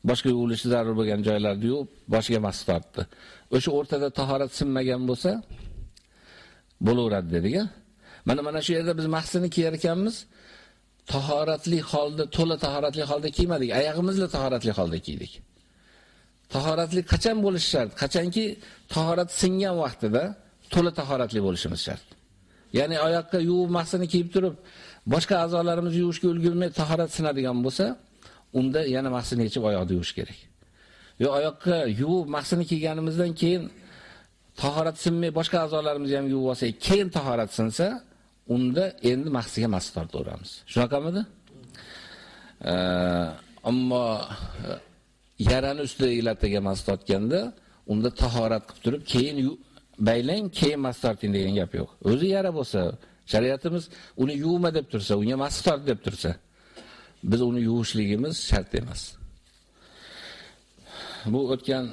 [SPEAKER 1] boshqa yuvilishi zarur bo'lgan joylarni yuvib, boshiga mas tortdi. O'sha o'rtada tahorat sinmagan bo'lsa, bo'laveradi dedik-a. Mana mana shu yerda biz mahsini kiyar ekanmiz. Tahoratli holda, to'la tahoratli holda kiymadik, oyog'imizla tahoratli holda kiydik. tahoratli qachon bo'lishi shart? Qachonki tahorat singan vaqtida to'la tahoratli bo'lishimiz shart. Ya'ni oyoqqa yuvmasini kiyib turib, boshqa a'zolarimiz yuvishga ulgurmay tahorat sinadigan bo'lsa, unda yana mahsini yechib oyoqni yuvish kerak. Yo oyoqqa yuvib mahsini kiyganimizdan keyin tahorat sinmay boshqa a'zolarimizni ham yuvib olsak, keyin tahorat sinsa, unda endi mahsiga mas tortaveramiz. Shunaqamidi? ammo e, yarani ustiga lattaga mas tortganda, unda tahorat qilib turib, keyin baylang, keyin mas torting degan gap yo'q. O'zi yara bo'lsa, shariatimiz uni yuvma deb tursa, unga mas tort deb tursa, biz uni yuvishligimiz shart emas. Bu o'tgan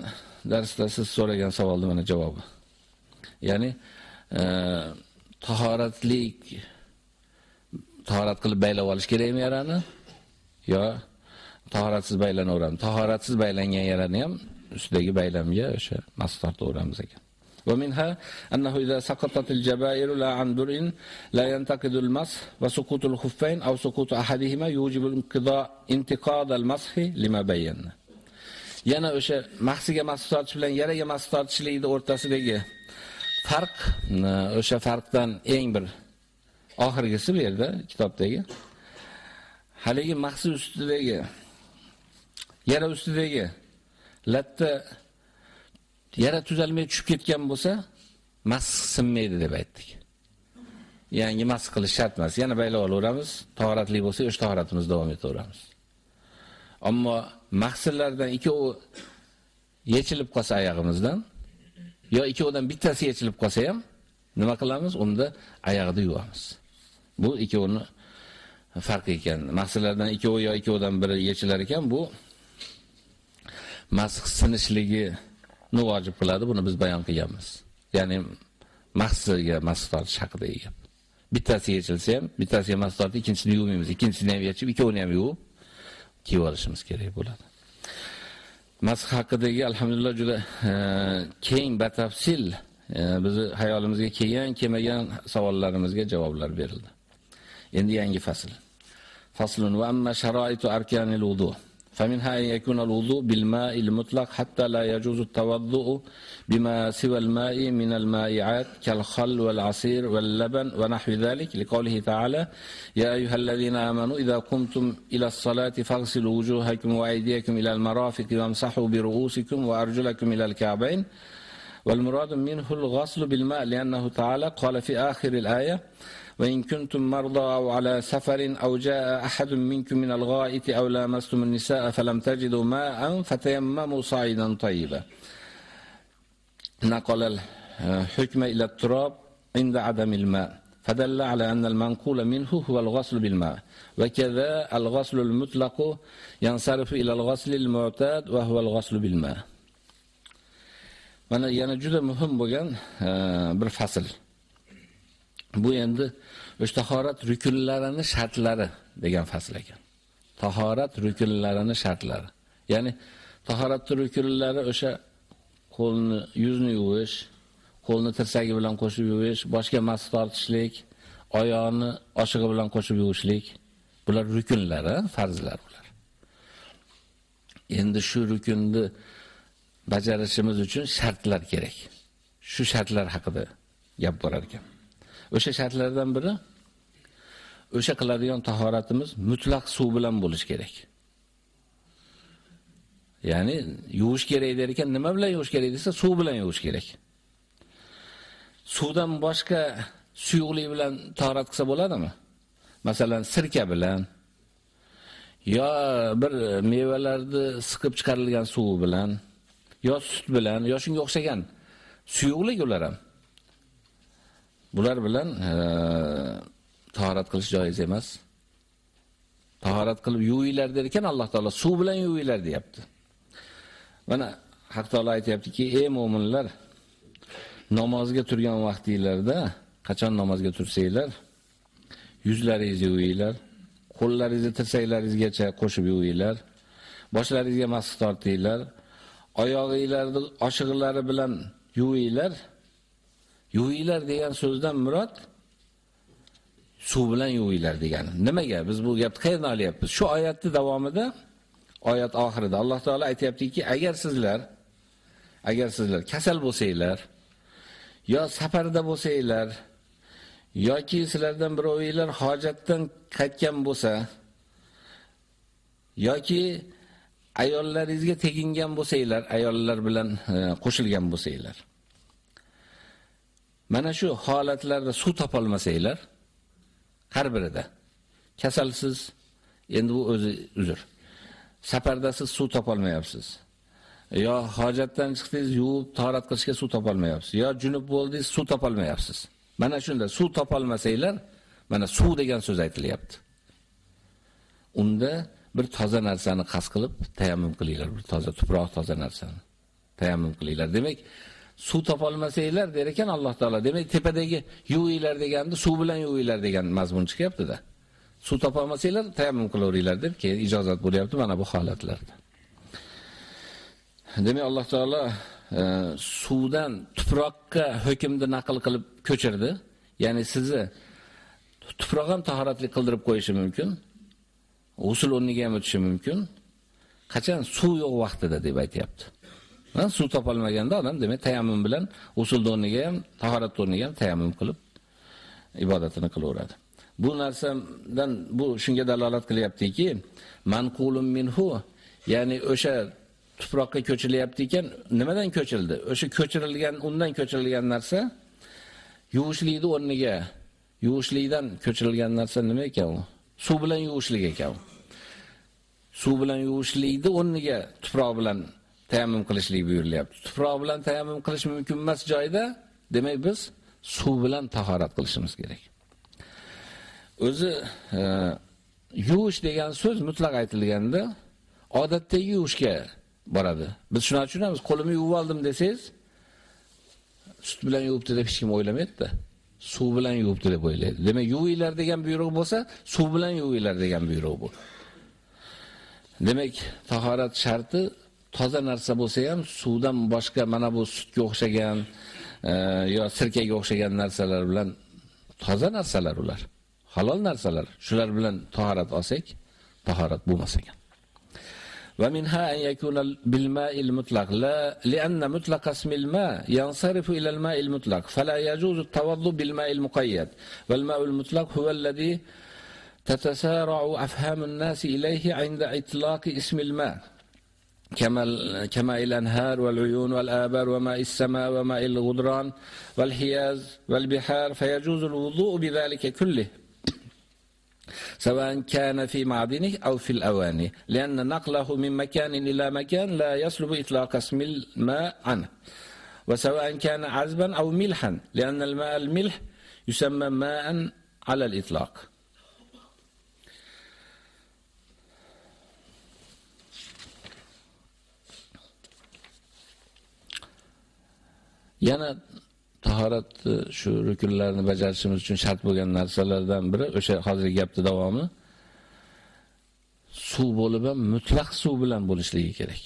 [SPEAKER 1] darsda siz so'ragan savolning mana javobi. Ya'ni e, tahoratlik tahorat qilib baylab olish kerakmi yarani? Yo tahoratsiz baylanaveramiz. Tahoratsiz baylangan yarani ham ustidagi baylamga o'sha mas tortaveramiz ekan. ومنها أنه إذا سقطت الجبائر لا عن درء لا ينتقد المسح وسقوط الخفين أو سقوط أحدهما يوجب انقضاء انتقاد المسح لما بينا yana o'sha mahsiga mas tortish bilan yaraga mas tortishlikning o'rtasidagi farq o'sha farqdan eng bir oxirgisi bu yerda kitobdagi haligi mahsi ustidagi yara ustidagi latta yara tuzalmay tushib ketgan bo'lsa, mas sinmaydi deb aytdik. Yangi mas qilish shart emas. Yana baylab olaveramiz. Tahoratli bo'lsa, o'sha tahoratimizni davom etaveramiz. Ammo mahsillardan ikkovi yechilib qolsa oyog'imizdan yo ikkovidan bittasi yechilib qolsa ham nima qilamiz? Unda oyog'ini yuvamiz. Bu ikkovini farqi ekan. Mahsillardan ikkovi yo ikkovidan biri yechilar ekan, bu masx sinishligi vojib qiladi, buni biz bayon qilganmiz. Ya'ni mahsulga masx tortish haqida gap. Bittasi yechilsa ham, bittasiga masx tortib, ikkinchisini yuvmaymiz, ikkinchisini ham yechib, ikkovini ham yuvib kiyib olishimiz kerak bo'ladi. Masih haqidagi alhamdulillah juda e, keng batafsil e, bizni hayolimizga kelgan, kelmagan savollarimizga javoblar berildi. Endi yangi fasl. Faslun va amma sharoitu arkanil wudu. فمنها أن يكون الوضوء بالماء المطلق حتى لا يجوز التوضؤ بما سوى الماء من المائعات كالخل والعصير واللبن ونحو ذلك. لقوله تعالى يا أيها الذين آمنوا إذا قمتم إلى الصلاة فاغسلوا وجوهكم وأيديكم إلى المرافق وامسحوا برؤوسكم وأرجلكم إلى الكعبين. والمراد منه الغسل بالماء لأنه تعالى قال في آخر الآية وإن كنتم مرضى أو على سفر أو جاء أحد منكم من الغائط أو لامستم النساء فلم تجدوا ماء فتيمموا صعيدا طيبا نقل الحكم إلى التراب عند عدم الماء فدل على أن المنقول منه هو الغسل بالماء وكذا الغسل المطلق ينصرف إلى الغسل المعتاد وهو الغسل بالماء mana yana juda muhim bo'lgan bir fasl. Bu endi o'sha tahorat rukunlarini shartlari degan fasl ekan. Tahorat rukunlarini shartlari. Ya'ni tahoratning rukunlari o'sha qo'lni, yuzni yuvish, qo'lni tirsagi bilan qo'shib yuvish, boshga mas tortishlik, oyoqni oshig'i bilan qo'shib yuvishlik, bular rukunlari, farzlar bular. Endi shu rukunni bajarishimiz uchun shartlar kerak. Shu shartlar haqida gap borar ekan. O'sha shartlardan biri o'sha qiladigan tahoratimiz mutlaq suv bilan bo'lish kerak. Ya'ni yuvish kerak der ekan, nima bilan yuvish kerak desa, suv bilan yuvish kerak. Suvdan boshqa suyuqlik bilan tahorat qilsa bo'ladimi? Masalan, sirka bilan yo bir mevalarni siqib chiqarilgan suvi bilan yo sut bilan yo shunga o'xshagan suyuqlik ular ham. Bular bilan e, tahorat qilish joiz emas. Tahorat qilib yuvinglar der ekan Alloh taolo suv bilan yuvinglar deyapti. Mana Haq taolo aytayaptiki, ey mu'minlar, namozga turgan vaqtingizlarda qachon namozga tursanglar, yuzlaringizni yuvinglar, qo'llaringizni tirsaklaringizgacha qo'shib yuvinglar, boshlaringizga mas tortinglar, oyog'inglarni oshig'lari bilan yuvinglar. Yuvinglar degan so'zdan murod suv bilan yuvinglar degani. Nimaga? Biz bu gapni qayerdan olyapmiz? Shu oyatning davomida oyat oxirida Alloh taolo aytayaptiki, agar sizlar agar sizlar kasal bo'lsanglar yo safarda bo'lsanglar yoki sizlardan birovinglar hojatdan qaytgan bo'lsa yoki ayollaringizga tegingan bo'lsanglar, ayollar bilan e, qo'shilgan bo'lsanglar. Mana shu holatlarda suv topolmasanglar, har birida kasalsiz, endi bu o'zi uzr. Safarda siz suv topolmayapsiz. Yo hojatdan chiqdingiz, yuvib tahorat qilishga suv topolmayapsiz. Yo junub bo'ldingiz, suv topolmayapsiz. Mana shunda suv topolmasanglar, mana suv degan so'z aytilyapti. Unda bir toza narsani qas qilib tayammum qilinglar, bir toza tuproq toza narsani tayammum qilinglar. Demak, suv topolmasanglar der ekan Alloh taolo. Demak, tepadagi yuvinglar deganda suv bilan yuvinglar degan mazmun chiqyapti-da. Suv topolmasanglar tayammum qilaveringlar deb keyin ijozat bo'lyapti mana bu holatlarda. Demak, Alloh taolo e, suvdan tuproqqa hukmni naql qilib ko'chirdi. Ya'ni sizni tuproq ham tahoratli qildirib qo'yishi mumkin. Usul o'rniga ham o'tishi mumkin. Qachon suv yo'q vaqtida deb aytayapti. Suv topolmaganda odam demak tayammum bilan usul o'rniga ham, tahorat o'rniga ham tayammum qilib ibodatini qilaveradi. Bu narsadan bu shunga dalolat qilyaptiki, manqulun minhu, ya'ni o'sha tuproqqa ko'chilyapti ekan, nimadan ko'chirildi? O'sha ko'chirilgan, undan ko'chirilgan narsa yuvishlikni o'rniga yuvishlikdan ko'chirilgan narsa nima ekan u? Suv bilan yuvishlik ekan. Suv bilan yuvishlikni o'rniga tuproq bilan tayammum qilishlik buyurilyapti. Tuproq bilan tayammum qilish mumkin emas joyda, demak biz suv bilan tahorat qilishimiz kerak. O'zi e, yuvish degan so'z mutlaq aytilganda odatda yuvishga boradi. Biz shuni tushunamiz, qo'limni yuvib oldim desangiz, sut bilan yuvibdi deb hech kim o'ylamaydi-da. Suv bilan yuvibdi deb o'ylaydi. Demak, yuvinglar degan buyruq bo'lsa, suv bilan yuvinglar degan buyruq bu. Demak, tahorat sharti toza narsa bo'lsa ham suvdan boshqa mana bu sutga o'xshagan e, yo sirkaga o'xshagan narsalar bilan toza narsalar ular. Halol narsalar. Shular bilan tahorat olsak, tahorat bo'lmas ekan. ومنها أن يكون بالماء المطلق لا لأن مطلق اسم الماء ينصرف إلى الماء المطلق فلا يجوز التوضؤ بالماء المقيد والماء المطلق هو الذي تتسارع أفهام الناس إليه عند إطلاق اسم الماء كما كماء الأنهار والعيون والآبار وماء السماء وماء الغدران والحياز والبحار فيجوز الوضوء بذلك كله سواء كان في معدنه أو في الأواني لأن نقله من مكان إلى مكان لا يسلب إطلاق اسم الماء عنه وسواء كان عذبا أو ملحا لأن الماء الملح يسمى ماء على الإطلاق. Yana tahorat e, shu rukunlarni bajarishimiz uchun shart bo'lgan narsalardan biri o'sha hozirgi gapni davomi suv bo'lib ham mutlaq suv bilan bo'lishligi kerak.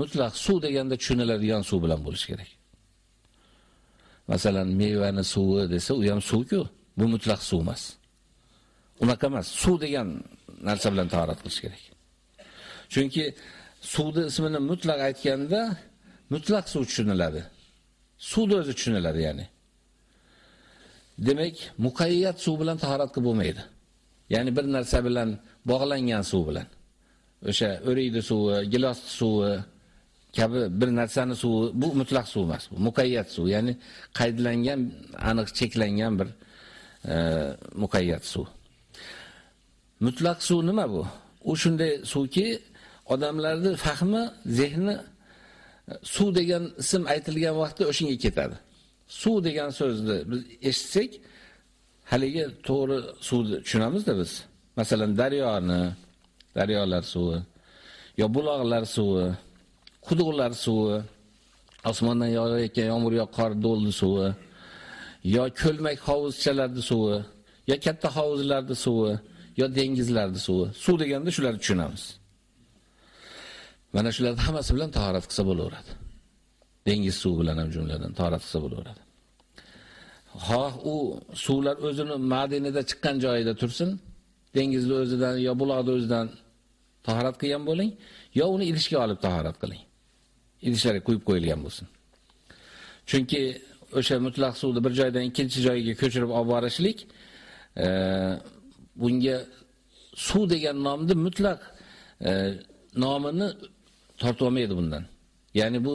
[SPEAKER 1] Mutlaq suv deganda tushuniladigan suv bilan bo'lish kerak. Masalan, mevani suvi desa, u ham suv-ku, bu mutlaq suv emas. Unaqa emas, suv degan narsa bilan tahorat qilish kerak. Chunki suvni ismini mutlaq aytganda mutlaq suv tushuniladi. Suvni o'zi tushuniladi, ya'ni. Demak, muqayyat suv bilan tahorat qilib bo'lmaydi. Ya'ni bir narsa bilan bog'langan suv bilan. O'sha o'rikdi suvi, gilos suvi kabi bir narsani suvi bu mutlaq suv emas, bu muqayyat suv, ya'ni qaydlangan, aniq cheklangan bir e, muqayyat suv. Mutlaq suv nima bu? U shunday suvki, odamlarning fahmi, zehni suv degan ism aytilgan vaqtda o'shanga ketadi. Suv degan so'zni biz eshitsak, haligi to'g'ri suvni tushunamizda biz. Masalan, daryoni, daryolar suvi, yo buloqlar suvi, quduqlar suvi, osmondan yog'ayotgan yomg'ir yo qor do'ldi suvi, yo ko'lmak hovuzchalarning suvi, yo katta hovuzlarning suvi, yo dengizlarning suvi. Suv deganda shularni tushunamiz. Mana shularning hammasi bilan tahorat qilsa bo'laveradi. Dengiz suvi bilan ham jumladan tahorat qilsa bo'laveradi. Ha, u suvlar o'zini madinada chiqqan joyida tursin, dengizni o'zidan yo buloqni o'zidan tahorat qilgan bo'ling, yo uni idishga olib tahorat qiling. Idishlarga quyib qo'yilgan bo'lsin. Chunki o'sha mutlaq suvni bir joydan ikkinchi joyga ko'chirib olib borishlik e, bunga suv degan nomni mutlaq e, nomini tortib olmaydi bundan. Ya'ni bu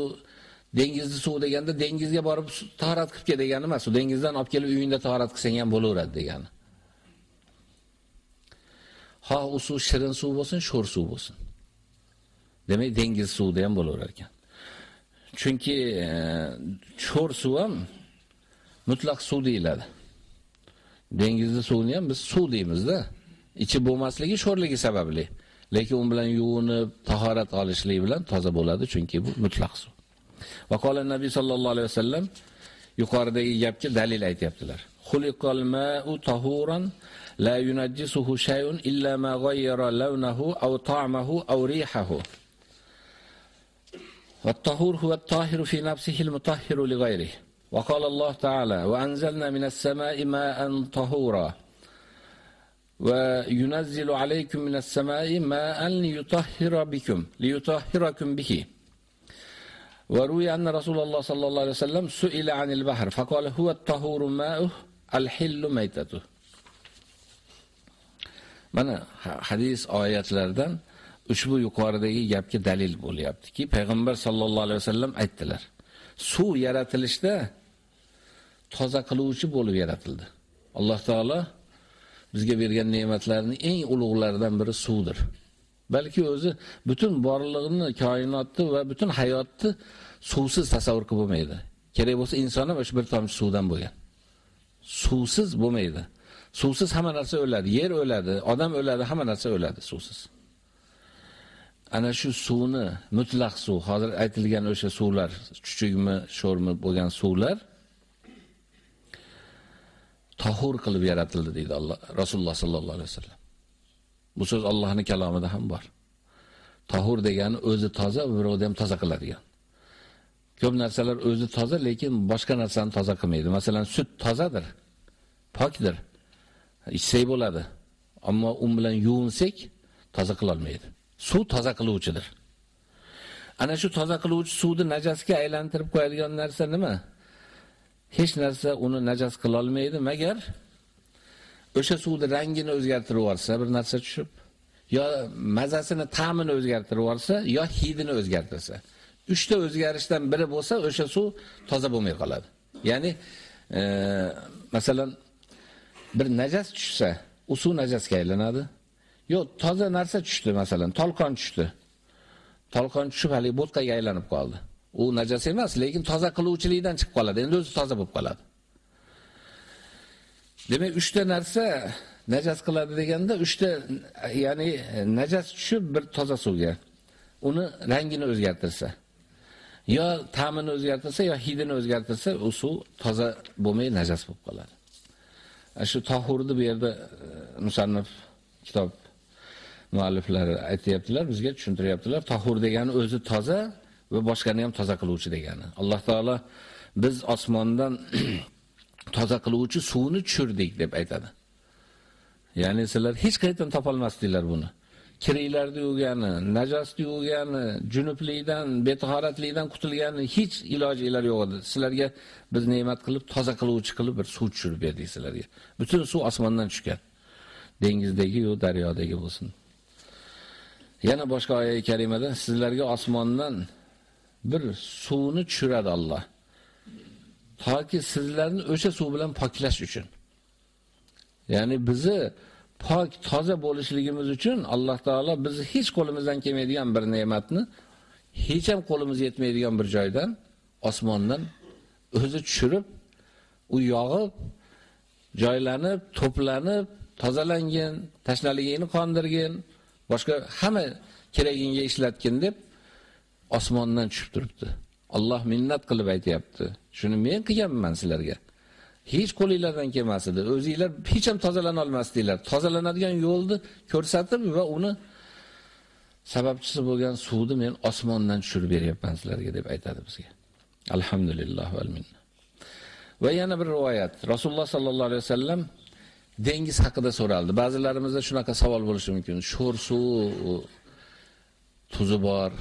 [SPEAKER 1] dengizni suv deganda dengizga borib tahorat qilib kel degani emas, u dengizdan olib kelib uyingda tahorat qilsang ham bo'laveradi degani. Ha, u suv shirin suv bo'lsin, sho'r suv bo'lsin. Demak, dengiz suvida ham bo'laverar ekan. Chunki e, sho'r suv ham mutlaq suv deyiladi. Dengizli suvni ham biz suv deymiz-da. Ichi bo'lmasligi sho'rligi sababli. Lekin u bilan yuvinib, tahorat olishlik bilan toza bo'ladi, chunki bu mutlaq suv. Va qala Nabiy sallallohu alayhi vasallam yuqoridagi gapga dalil aytibdilar. Xuliqal ma'u tahuran la yunajjisuhu shay'un illa ma ghayyara lawnahu aw ta'mahu aw rihahu. والطهور هو الطاهر في نفسه المطهر لغيره وقال الله تعالى وأنزلنا من السماء ماء طهورا ve عَلَيْكُمْ مِنَ minas semai ma'an liyutahhira bikum. Liyutahhirakum bihi. Ve ruya enne Resulullah sallallahu aleyhi ve sellem su'ile anil bahr. Fekale huvet tahuru ma'uh al hillu meytetuh mana hadis oyatlardan ushbu yuqoridagi gapga dalil bo'lyaptiki payg'ambar sallallohu alayhi vasallam aytdilar suv yaratilishda toza qiluvchi bo'lib yaratildi. Alloh taolo bizga bergan ne'matlarning eng ulug'laridan biri suvdir. Balki o'zi butun borliqni koinotni va butun hayotni suvsiz tasavvur qilib bo'lmaydi. Kerak bo'lsa inson ham o'sha bir tomchi suvdan bo'lgan. Suvsiz bo'lmaydi. Suvsiz hamma narsa o'ladi. Yer o'ladi odam o'ladi hamma narsa o'ladi suvsiz. Ana shu suvni mutlaq suv hozir aytilgan o'sha suvlar chuchukmi sho'rmi bo'lgan suvlar tahur qilib yaratildi deydi Alloh Rasululloh sallallohu alayhi vasallam. Bu so'z Allohning kalomida ham bor. Tahur degani o'zi toza, birovni ham toza qiladigan. Ko'p narsalar o'zi toza, lekin boshqa narsani toza qilmaydi. Masalan, sut tozadir, pokdir. Ichsak bo'ladi. Ammo u bilan yuvinsak, toza qila olmaydi. Suv toza qiluvchidir. Ana shu toza qiluvchi suvni najosga aylantirib qo'yadigan narsa nima? Hech narsa uni najas qila olmaydi magar o'sha suvni rangini o'zgartirib yuborsa bir narsa tushib yo mazasini ta'mini o'zgartirib yuborsa yo hidini o'zgartirsa. Uchta o'zgarishdan biri bo'lsa o'sha suv toza bo'lmay qoladi. Ya'ni e, masalan bir najas tushsa u suv najasga aylanadi. Yo toza narsa tushdi masalan tolqon tushdi. Tolqon tushib haligi bo'tqaga aylanib qoldi. U najas emas, lekin toza qiluvchilikdan chiqib qoladi. Endi o'zi toza bo'lib qoladi. Demak, 3 ta narsa najas qiladi deganda 3 ta, ya'ni najas tushib bir toza suvga uni rangini o'zgartirsa yo ta'mini o'zgartirsa yo hidini o'zgartirsa u suv toza bo'lmay najas bo'lib qoladi. Shu tahurni bu yerda e, musannif kitob mualliflari aytayaptilar, bizga tushuntiryaptilar. Tahur degani o'zi toza va boshqani ham toza qiluvchi degani. Alloh taolo biz osmondan toza qiluvchi suvni tushirdik deb aytadi. Ya'ni sizlar hech qayerdan topolmasdinglar buni. Kiringlarni yuvgani, najosni yuvgani, junublikdan, betahoratlikdan qutilgani hech ilojinglar yo'q edi. Sizlarga biz ne'mat qilib, toza qiluvchi qilib bir suv tushirib berdik sizlarga. Butun suv osmondan tushgan. Dengizdagi yo daryodagi bo'lsin. Yana boshqa oyat karimada sizlarga osmondan bir suvni tushiradi Alloh. Toki sizlarni o'sha suv bilan poklash uchun. Ya'ni bizni pok, toza bo'lishligimiz uchun Alloh taolo bizni hech qo'limizdan kelmaydigan bir ne'matni hech ham qo'limiz yetmaydigan bir joydan osmondan o'zi tushirib, u yog'ib, joylanib, to'planib, tozalangan, tashnaligini qondirgan, boshqa hamma keraginga ishlatgin deb osmondan tushib turibdi. Alloh minnat qilib aytayapti. Shuni men qilganman sizlarga. Hech qo'lingizdan kelmas edi. O'zingizlar hech ham tozalana olmasdinglar. Tozalanadigan yo'lni ko'rsatib va uni sababchisi bo'lgan suvni men osmondan tushirib beryapman sizlarga deb aytadi bizga. Alhamdulillah va minna. Va yana bir rivoyat. Rasululloh sallallohu alayhi vasallam dengiz haqida so'raldi. Ba'zilarimizda shunaqa savol bo'lishi mumkin. Sho'r suv tuzi bor,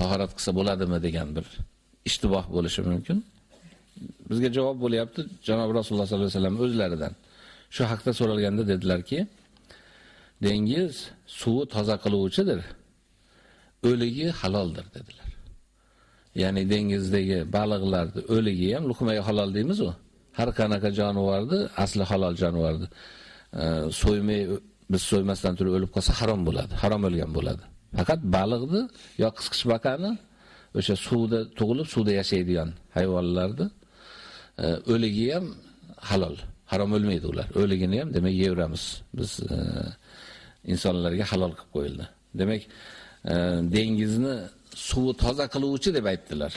[SPEAKER 1] tahorat qilsa bo'ladimi degan bir ishtiboh bo'lishi mumkin. Bizga javob bo'lyapti janob Rasululloh sollallohu alayhi vasallam o'zlaridan. Shu haqda so'ralganda dedilarki, dengiz suvi toza qiluvchidir. O'ligi haloldir dedilar. Ya'ni dengizdagi baliqlarning o'ligi ham luqmaga halol deymiz u. har qanaqa jonivorni asli halol jonivorni e, so'ymay biz so'ymasdan turib o'lib qolsa harom bo'ladi, harom o'lgan bo'ladi. Faqat baliqni yo qisqichbaqani o'sha suvda tug'ilib suvda yashaydigan hayvonlarni o'ligi ham halol, harom o'lmaydi ular. O'ligini ham demak yevramiz. Biz insonlarga halol qilib qo'yildi. Demak, dengizni suvi toza qiluvchi deb aytdilar.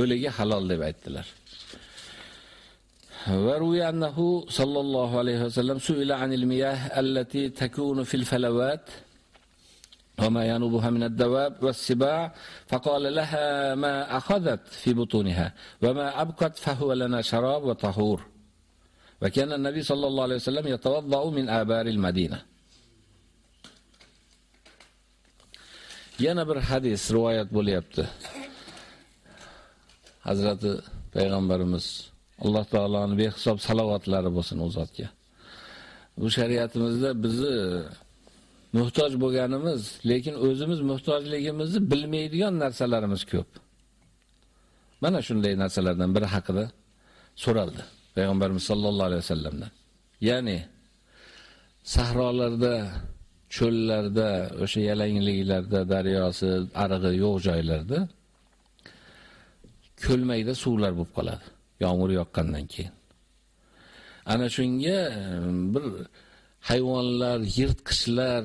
[SPEAKER 1] O'ligi halol deb aytdilar. وروي أنه صلى الله عليه وسلم سئل عن المياه التي تكون في الفلوات وما ينوبها من الدواب والسباع فقال لها ما أخذت في بطونها وما أبقت فهو لنا شراب وطهور وكان النبي صلى الله عليه وسلم يتوضأ من آبار المدينة yana bir hadis rivoyat bo'lyapti. Hazrati payg'ambarimiz Alloh taoloning behisob salovatlari bo'lsin u zotga. Bu shariatimizda bizni muhtoj bo'lganimiz, lekin o'zimiz muhtojligimizni bilmaydigan narsalarimiz ko'p. Mana shunday narsalardan biri haqida so'raldi payg'ambarimiz sollallohu alayhi vasallamdan. Ya'ni sahrolarda, cho'llarda, o'sha yalangliklarda, daryosi, arig'i yo'q joylarda ko'lmayda suvlar bo'lib qoladi. yomg'ir yoqqandan keyin. Ana shunga ehm, bir hayvonlar, yirtqichlar,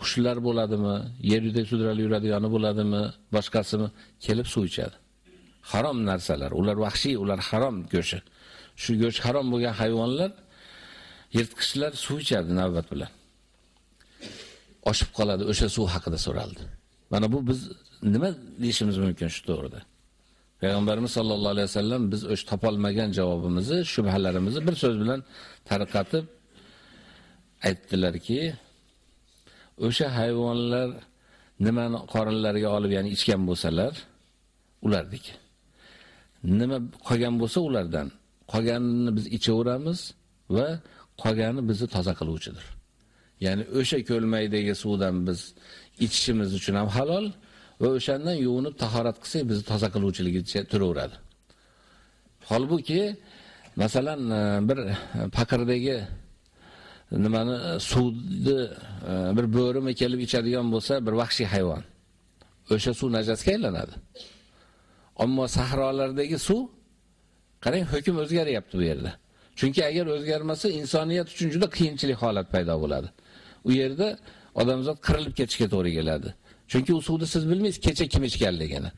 [SPEAKER 1] qushlar bo'ladimi, yer yuzida sudralib yuradigani bo'ladimi, boshqasimi kelib suv ichadi. Harom narsalar, ular vahshiy, ular harom go'shi. Shu go'sh harom bo'lgan hayvonlar, yirtqichlar suv ichadi navbat bilan. Oshib qoladi, o'sha suv haqida so'raldi. Mana bu biz nima deyishimiz mumkin shu to'g'rida? Payg'ambarimiz sollallohu alayhi vasallam biz o'sha topolmagan javobimizni, shubhalarimizni bir so'z bilan tarqatib aytdilarki, o'sha hayvonlar nimani qorinlariga olib, ya'ni ichgan bo'lsalar, ulardik. Nima qolgan bo'lsa ulardan, qolganini biz ichaveramiz va qolgani bizni toza qiluvchidir. Ya'ni o'sha ko'lmaydagi suvdan biz ichishimiz uchun ham halol, va o'shandan yuvinib tahorat qilsak bizni toza qiluvchiligicha turaveradi. Holbuki masalan e, bir e, paqirdagi e, nimani suvni bir bo'rimi kelib ichadigan bo'lsa, bir vahshiy hayvon. o'sha suv najosga aylanadi. Ammo sahrolardagi suv qarang, hukm o'zgaryapti bu yerda. Chunki agar o'zgarmasa, insoniyat uchun juda qiyinchilik holat paydo bo'ladi. U yerda odamzod qirilib ketishga to'g'ri keladi. Chunki u suvni siz bilmaysiz kecha kim ichganligini,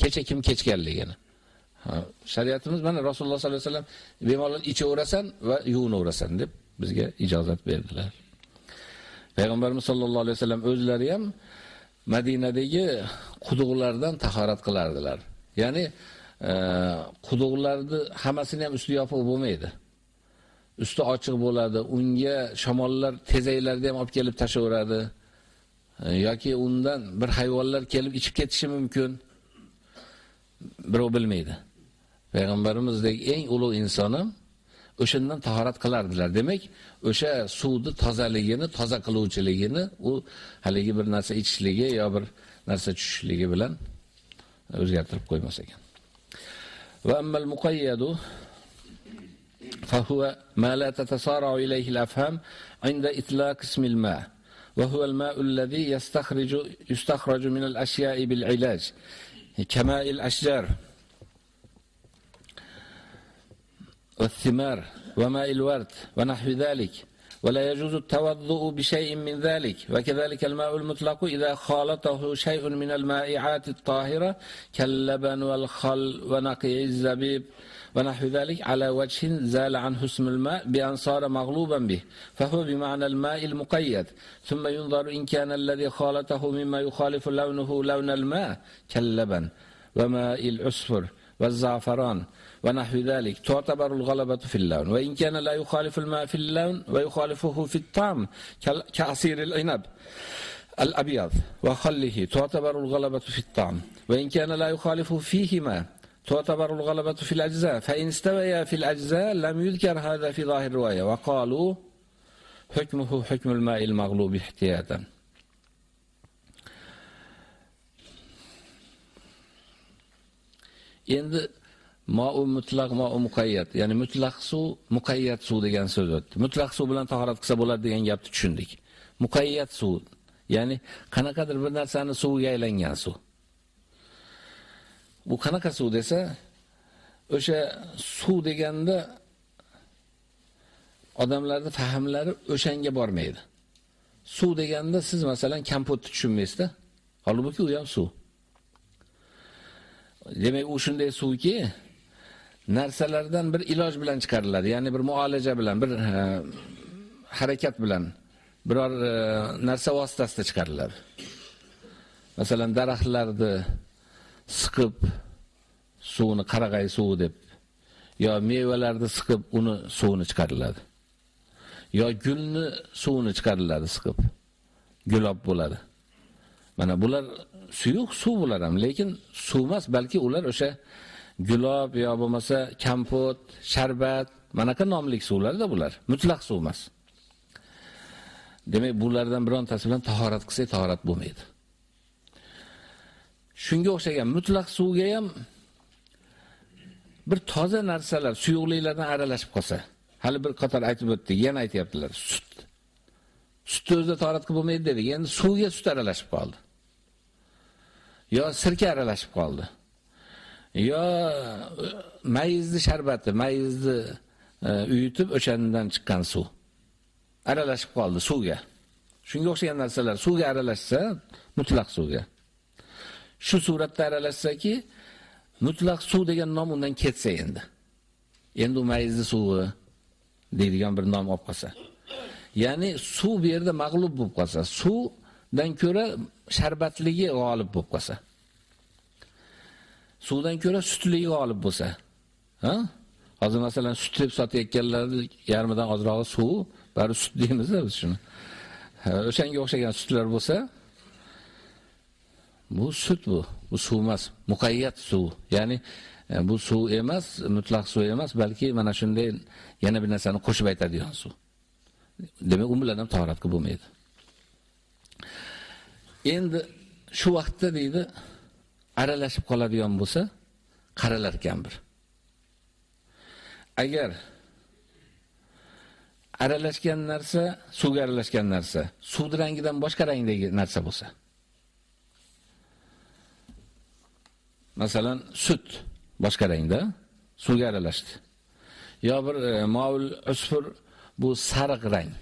[SPEAKER 1] kecha kim kechganligini. shariatimiz mana Rasululloh sollallohu alayhi vasallam bemalol ichaverasan va yuvinaversan deb bizga ijozat berdilar. Payg'ambarimiz sollallohu alayhi vasallam o'zlari ham Madinadagi quduqlardan tahorat qilardilar. Ya'ni e, quduqlarni hammasini ham usti yopiq bo'lmaydi. Usti ochiq bo'ladi. Unga shamollar tezaylarni ham olib kelib tashaveradi. E, yoki undan bir hayvonlar kelib ichib ketishi mumkin. Birov bilmaydi. Payg'ambarimizdek eng ulug' inson ham o'shandan tahorat qilardilar. Demak, o'sha suvni tozaligini, toza qiluvchiligini u haligi bir narsa ichishligi yo bir narsa tushishligi bilan o'zgartirib qo'ymas ekan. Va ammal muqayyadu فهو ما لا تتصارع إليه الأفهام عند إطلاق اسم الماء وهو الماء الذي يستخرج يستخرج من الأشياء بالعلاج كماء الأشجار والثمار وماء الورد ونحو ذلك ولا يجوز التوضؤ بشيء من ذلك وكذلك الماء المطلق إذا خالطه شيء من المائعات الطاهرة كاللبن والخل ونقي الزبيب ونحو ذلك على وجه زال عنه اسم الماء بأن صار مغلوبا به فهو بمعنى الماء المقيد. ثم ينظر إن كان الذي خالطه مما يخالف لونه لون الماء كاللبن وماء العصفر والزعفران ونحو ذلك تعتبر الغلبة في اللون. وإن كان لا يخالف الماء في اللون ويخالفه في الطعم كعصير العنب الأبيض وخله تعتبر الغلبة في الطعم. وإن كان لا يخالفه فيهما تعتبر الغلبة في الأجزاء فإن استويا في الأجزاء لم يذكر هذا في ظاهر الرواية وقالوا حكمه حكم الماء المغلوب احتياطا endi Ma'u mutlaq, ma'u muqayyat. Ya'ni mutlaq suv, muqayyat suv degan so'z o'tdi. Mutlaq suv bilan tahorat qilsa bo'ladi degan gapni tushundik. Muqayyat suv, ya'ni qanaqadir bir narsani suvga aylangan suv. Bu qanaqa suv desa, o'sha suv deganda odamlarni fahmlari o'shanga bormaydi. Suv deganda siz masalan kompotni tushunmaysizda. Holbuki u ham suv. Demak, u shunday suvki, narsalardan bir iloj bilan chiqariladi, ya'ni bir muolaja bilan, bir e, harakat bilan biror e, narsa vositasida chiqariladi. Masalan, daraxtlarni siqib suvini qarag'ay suvi deb yo mevalarni siqib uni suvini chiqariladi. Yo gulni suvini chiqariladi siqib. Gulob bo'ladi. Mana bular suyuq suv bular ham, lekin suv emas, balki ular o'sha gulob yo bo'lmasa kompot, sharbat, manaqa nomlik suvlarda bular. Mutlaq suv emas. Demak, bulardan birontasi bilan tahorat qilsak, tahorat bo'lmaydi. Shunga o'xshagan mutlaq suvga ham bir toza narsalar, suyuqliklardan aralashib qolsa, hali bir qator aytib o'tdik, yana aytyaptilar, sut. Sut o'zida tahorat qilib bo'lmaydi dedik. Endi suvga sut aralashib qoldi. Yo sirka aralashib qoldi. Yo mayizni sharbati, mayizni e, uyutib o'shandan chiqqan suv aralashib qoldi suvga. Shunga o'xshagan narsalar suvga aralashsa, mutlaq suvga. Shu suratda aralashsaki, mutlaq suv degan nom undan ketsa endi. Endi u mayizni suvi deydigan bir nom olib qolsa. Ya'ni suv bu yerda mag'lub bo'lib qolsa, suvdan ko'ra sharbatligi g'olib bo'lib qolsa. Suvdan ko'ra sutligi g'olib bo'lsa, ha? Hozir masalan sut deb sotayotganlarni yarmidan ozrog'i suv, bari sut deymiz biz shuni. O'shanga o'xshagan sutlar bo'lsa, bu sut bu, bu suv emas, muqayyat suv. Ya'ni e, bu suv emas, mutlaq suv emas, balki mana shunday yana bir narsani qo'shib aytadigan suv. Demak, u bilan ham tahoratga bo'lmaydi. Endi shu vaqtda deydi, aralashib qoladigan bo'lsa, qaralar ekan bir. Agar aralashgan narsa, suvga aralashgan narsa, suvning rangidan boshqa rangdagi narsa bo'lsa. Masalan sut boshqa rangda suvga aralashdi. Yo bir e, maul usfur bu sariq rang.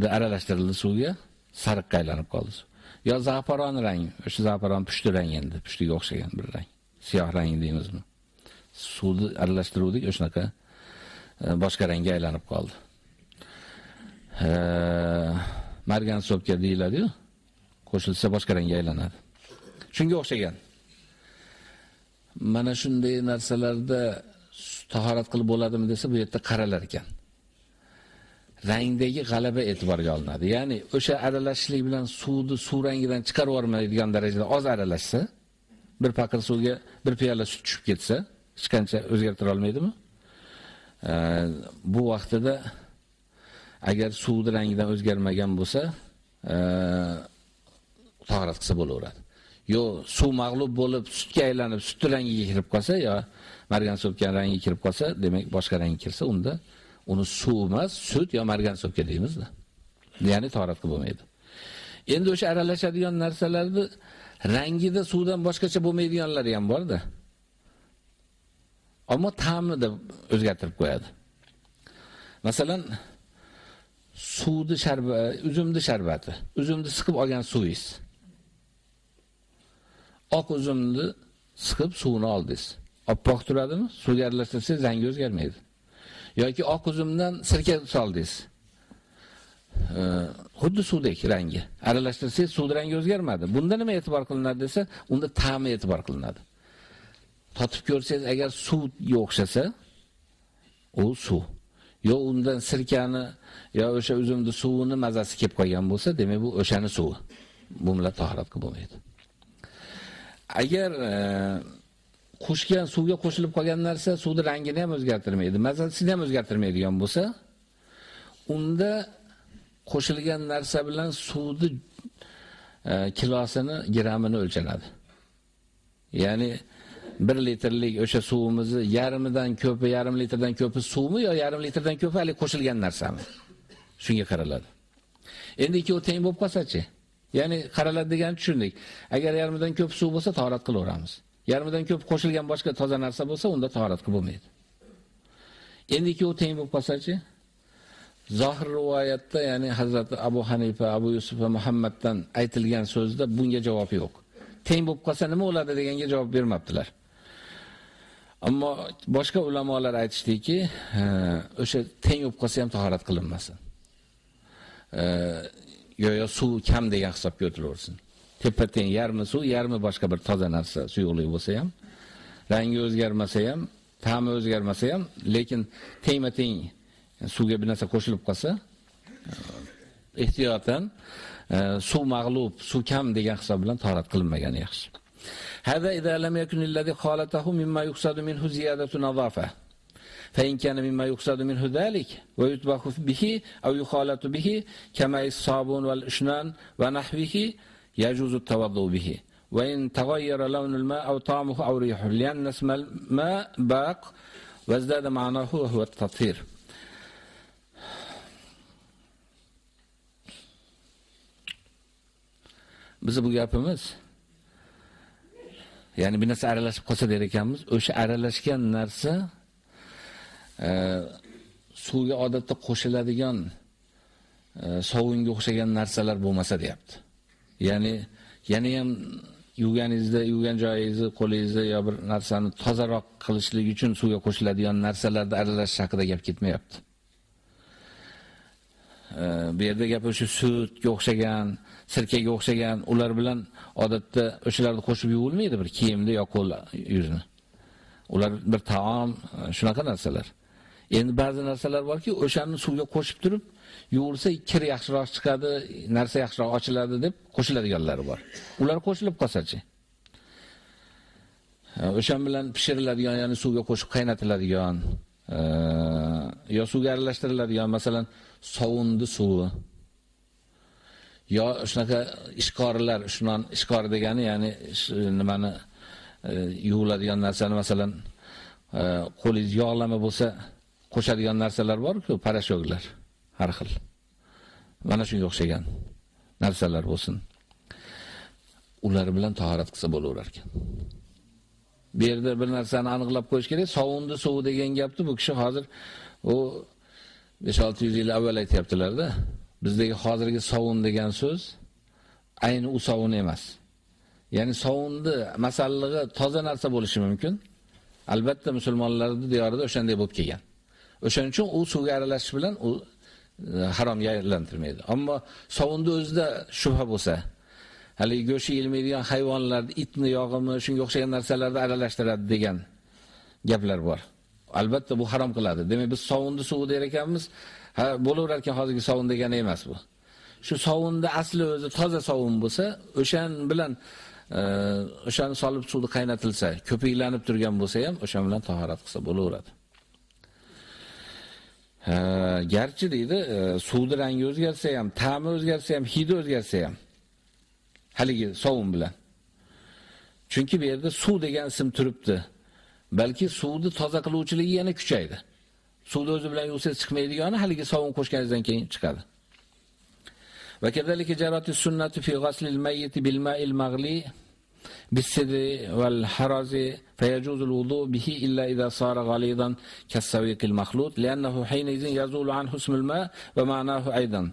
[SPEAKER 1] Da aralashtirildi suvga, sariqqa aylanib qoldi. Yo zafaron rang, o'sha zafaron pushti rang endi, pushtiga o'xshagan bir rang. Siyoh rang deymizmi? Suvni aralashtiruvdik, o'shanaqa e, boshqa rangga aylanib qoldi. E, margan so'pka deyiladi-yu. Qo'shilsa boshqa rangga aylanadi. Shunga o'xshagan. Mana shunday narsalarda tahorat qilib bo'ladimi desa, bu yerda qaralar ekan. Rangdagi g'alaba e'tiborga olinadi. Ya'ni o'sha aralashishlik bilan suvni suv rangidan chiqarib yubormaydigan darajada oz aralashsa, bir paqir suvga bir piyola sut tushib ketsa, hech qancha o'zgartira olmaydimi? bu vaqtida agar suvni rangidan o'zgarmagan bo'lsa, tahorat qilsa bo'laveradi. Yo suv mag'lub bo'lib sutga aylanib sut rangiga kirib qolsa yo margan sopgan rangiga kirib qolsa, demak boshqa rang kirsa, unda uni suv emas, sut yo margan so'pka deymizda. Ya'ni torat qilib bo'lmaydi. Endi o'sha aralashadigan narsalarni rangida suvdan boshqacha bo'lmaydiganlari ham bor-da. Ammo ta'mida o'zgartirib qo'yadi. Masalan, suvni sharbat, uzumni sharbati, uzumni siqib olgan suvingiz. Oq uzumni siqib suvini oldingiz. Oppoq turadimi? Suvga aralashtirsangiz rangi o'zgarmaydi. yoki oq uzumdan sirka soldingiz. xuddi suvdek rangi. Aralashtirsangiz suvning rangi o'zgarmadi. Bunda nima e'tibor qilinadi desa, unda ta'mi e'tibor qilinadi. Totib ko'rsangiz, agar suvga o'xshasa, u suv. yo undan sirkani yo o'sha uzumni suvini mazasi kelib qolgan bo'lsa, demak bu o'shani suvi. Bu bilan tahorat qilib bo'lmaydi. Agar e, qo'shgan suvga qo'shilib qolgan narsa suvning rangini ham o'zgartirmaydi, mazasini ham o'zgartirmaydigan bo'lsa, unda qo'shilgan narsa bilan suvni e, kilosini, grammini o'lchanadi. Ya'ni 1 litrlik o'sha suvimizni yarimidan ko'pi, yarim litrdan ko'pi suvmi yo yarim litrdan ko'pi hali qo'shilgan narsami? Shunga qaraladi. Endi ikkovi teng bo'lib qolsa-chi? Ya'ni qaraladi degan tushundik. Agar yarmidan ko'p suv bo'lsa, tahorat qilaveramiz. Yarmidan ko'p qo'shilgan boshqa toza narsa bo'lsa, unda tahorat qilib bo'lmaydi. Endiki u teng bo'lib qolsa-chi? Zohir rivoyatda, ya'ni Hazrat Abu Hanifa, Abu Yusuf va Muhammaddan aytilgan so'zda bunga javob yo'q. Teng bo'lib qolsa nima bo'ladi deganga javob bermabdilar. Ammo boshqa ulamolar aytishdiki, o'sha teng bo'lib qolsa ham tahorat qilinmasin. yo'yo suv kam degan hisobga o'tilaversin. Tepa teng yarmi suv, yarmi boshqa bir toza narsa, suyuqlik bo'lsa ham, rangi o'zgarmasa ham, ta'mi o'zgarmasa ham, lekin tengma-teng suvga bir narsa qo'shilib qolsa, ehtiyotan e, suv mag'lub, suv kam degan hisob bilan tarat qilinmagani yaxshi. Hada idza lam yakun alladhi khalatahu mimma yuqsadu minhu ziyadatu nazafa. fa in kana mimma yuqsadu minhu zalik va yutbahu bihi aw yuqalatu bihi kama as-sabun wal ishnan wa nahwihi yajuzu at-tawaddu bihi wa in taghayyara lawnu al-ma' aw ta'muhu aw rihuhu li'anna isma al-ma' baq wa zada ma'nahu huwa at-tathir biz bu gapimiz ya'ni bir narsa aralashib qolsa der ekanmiz o'sha aralashgan narsa suvga odatda qo'shiladigan e, sovunga o'xshagan narsalar bo'lmasa deyapti. Ya'ni yana ham yuvganingizda, yuvgan joyingizni, qo'lingizni yo bir narsani tozaroq qilishlik uchun suvga qo'shiladigan narsalarda aralashish haqida gap ketmayapti. E, bu yerda gap o'sha sutga o'xshagan sirkaga o'xshagan ular bilan odatda o'shalarni qo'shib yuvilmaydi bir kiyimni yo qo'l yuzni. Ular bir taom, shunaqa narsalar. Endi ba'zi narsalar borki, o'shani suvga qo'shib turib, yuvilsa kir yaxshiroq chiqadi, narsa yaxshiroq ochiladi deb qo'shiladiganlari bor. Ular qo'shilib qolsa-chi? O'shan bilan pishiriladigan, ya'ni suvga qo'shib qaynatiladigan, yo suvga aralashtiriladigan, masalan, sovunni suvi yo shunaqa ishqorlar, shunon ishqor degani, ya'ni nimani e, yuviladigan narsani masalan e, qo'lingiz yog'lama bo'lsa qo'shadigan narsalar bor-ku, parashoklar har xil. Mana shunga o'xshagan narsalar bo'lsin. Ular bilan tahorat qilsa bo'laverar ekan. Bu yerda bir narsani aniqlab qo'yish kerak. Sovunni suvi degan gapni bu kishi hozir u 5-600 yil avval aytyaptilar-da. Bizdagi hozirgi sovun degan so'z ayni u sovun emas. Ya'ni sovunni masallig'i toza narsa bo'lishi mumkin. Albatta musulmonlarning diyorida o'shanday bo'lib kelgan. O'shaning uchun u suvga aralashish bilan u e, haromga aylantirmaydi. Ammo sovunda o'zida shubha bo'lsa, hali go'shi yilmaydigan hayvonlar, itni yog'imi, shunga o'xshagan narsalarni aralashtiradi degan gaplar bor. Albatta bu harom qiladi. Demak, biz sovunni suvi der ekanmiz. Ha, bo'laverar ekan hozirgi sovun degani emas bu. Shu sovunda asli o'zi toza sovun bo'lsa, o'shan bilan e, o'shani solib suvni qaynatilsa, ko'piklanib turgan bo'lsa ham, o'sha bilan tahorat qilsa bo'laveradi. Garchi deydi, e, suvni rangi o'zgarsa ham, ta'mi o'zgarsa ham, hidi o'zgarsa ham haligi sovun bilan. Chunki bu yerda suv degan ism turibdi. Balki suvni toza qiluvchiligi yana kuchaydi. Suvni o'zi bilan yuvsangiz chiqmaydigani haligi sovun qo'shganingizdan keyin chiqadi. Va kadalika jarati sunnati fi ghaslil mayyit bil ma'il maghli بالسدر والحرز فيجوز الوضوء به إلا إذا صار غليظا كالسويق المخلوط لأنه حينئذ يزول عنه اسم الماء ومعناه أيضا.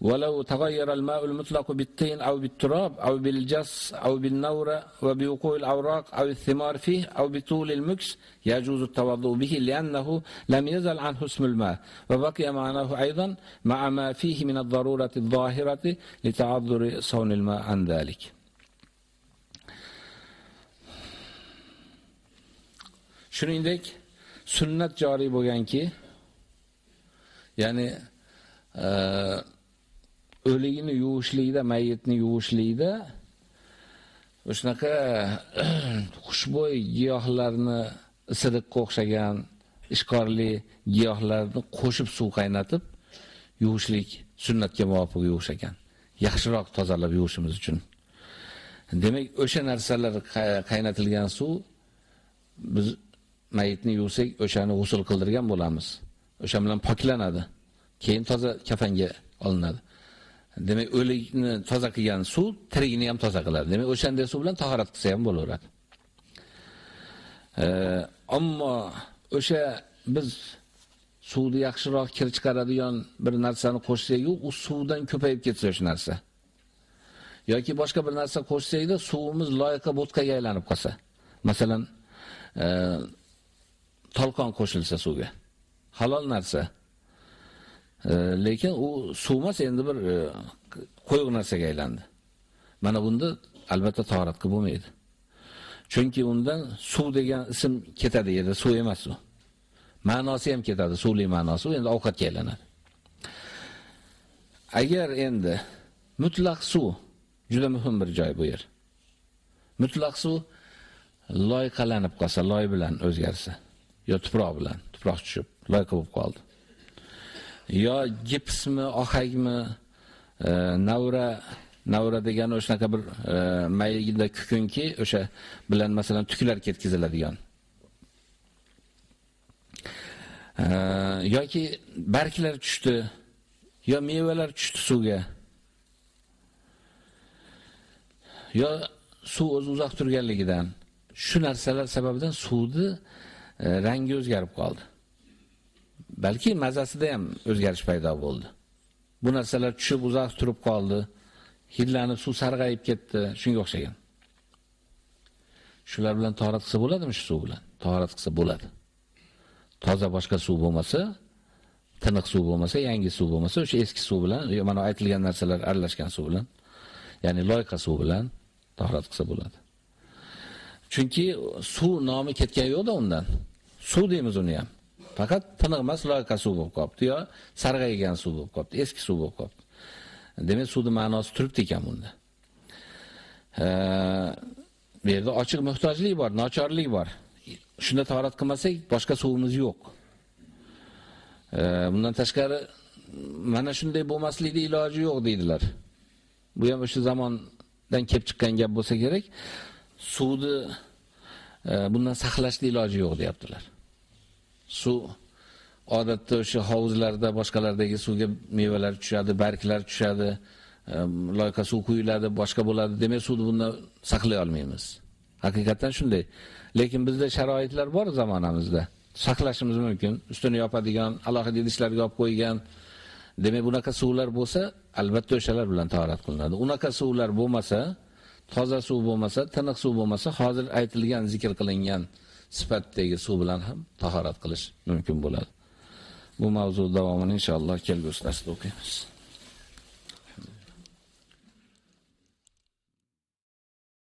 [SPEAKER 1] ولو تغير الماء المطلق بالطين أو بالتراب أو بالجص أو بالنورة وبوقوع الأوراق أو الثمار فيه أو بطول المكس يجوز التوضؤ به لأنه لم يزل عنه اسم الماء. وبقي معناه أيضا مع ما فيه من الضرورة الظاهرة لتعذر صون الماء عن ذلك. Shuningdek, sunnat joriy bo'lganki, ya'ni e, o'ligini yuvishlikda, mayitni yuvishlikda o'shanaqa xushbo'y giyohlarni isiriqqa o'xshagan ishqorli giyohlarni qo'shib suv qaynatib yuvishlik sunnatga muvofiq yuvish ekan. Yaxshiroq tozalab yuvishimiz uchun. Demak, o'sha narsalar qaynatilgan suv biz mayitni yuvsak, o'shani g'usl qildirgan bo'lamiz. O'sha bilan poklanadi. Keyin toza kafanga olinadi. Demak, o'likni toza qilgan suv tirigini ham toza qiladi. Demak, o'shanday suv bilan tahorat qilsa ham bo'laveradi. ammo o'sha biz suvni yaxshiroq kir chiqaradigan bir narsani qo'shsak-yu, u suvdan ko'payib ketsa o'sha narsa. yoki boshqa bir narsa qo'shsak-da, suvimiz loyiqa bo'tqaga aylanib qolsa. Masalan, talqon qo'shilsa suvga. Halol narsa. E, lekin u suv emas endi bir e, qo'yuq narsaga aylandi. Mana bunda albatta tahoratga bo'lmaydi. Chunki undan suv degan ism ketadi yerda, suv emas u. Ma'nosi ham ketadi, suvli ma'nosi, endi ovqatga aylanadi. Agar endi mutlaq suv juda muhim bir joy bu yer. Mutlaq suv loyqalanib qolsa, loy bilan o'zgarsa, yo tuproq bilan, tuproq tushib, loyqa bo'lib qoldi. yo gipsmi, ohakmi, e, navra navra degani o'shanaqa bir e, mayda kukunki, o'sha bilan masalan tuklar ketkiziladigan. E, yoki barglar tushdi, yo mevalar tushdi suvga. Yo suv o'zi uzoq turganligidan, shu narsalar sababidan suvni E, rangi o'zgarib qoldi. balki mazasida ham o'zgarish paydo bo'ldi. Bu narsalar tushib uzoq turib qoldi, hidlanib suv sarg'ayib ketdi, shunga o'xshagan. Shular bilan tahorat qilsa bo'ladimi shu suv bilan? Tahorat qilsa bo'ladi. Toza boshqa suv bo'lmasa, tiniq suv bo'lmasa, yangi suv bo'lmasa, o'sha eski suv bilan, mana aytilgan narsalar aralashgan suv bilan, ya'ni loyqa suv bilan tahorat qilsa bo'ladi. Chunki suv nomi ketgan yo'qda undan. Suv deymiz uni ham. Faqat tiniq emas loyqa suv bo'lib qolibdi yo sarg'aygan suv bo'lib qolibdi, eski suv bo'lib qolibdi. Demak, suvni ma'nosi turibdi ekan bunda. Bu yerda ochiq muhtojlik bor, nochorlik bor. Shunda tahorat qilmasak, boshqa suvimiz yo'q. Bundan tashqari mana shunday bo'lmaslikning iloji yo'q deydilar. Bu ham o'sha zamondan kelib chiqqan gap bo'lsa kerak. Suvni bundan saqlashning iloji yo'q deyaptilar. Suv odatda o'sha hovuzlarda, boshqalardagi suvga mevalar tushadi, barglar tushadi, loyqa suv quyiladi, boshqa bo'ladi. Demak, suvni bundan saqlay olmaymiz. Haqiqatan shunday. Lekin bizda sharoitlar bor zamonamizda. Saqlashimiz mumkin. Ustini yopadigan, alohida idishlarga olib qo'ygan. Demak, bunaqa suvlar bo'lsa, albatta o'shalar bilan tahorat qilinadi. Unaqa suvlar bo'lmasa, toza suv bo'lmasa, tiniq suv bo'lmasa, hozir aytilgan, zikr qilingan sifatdagi suv bilan ham tahorat qilish mumkin bo'ladi. Bu mavzu davomini inshaalloh kelgusi darsda o'qiymiz.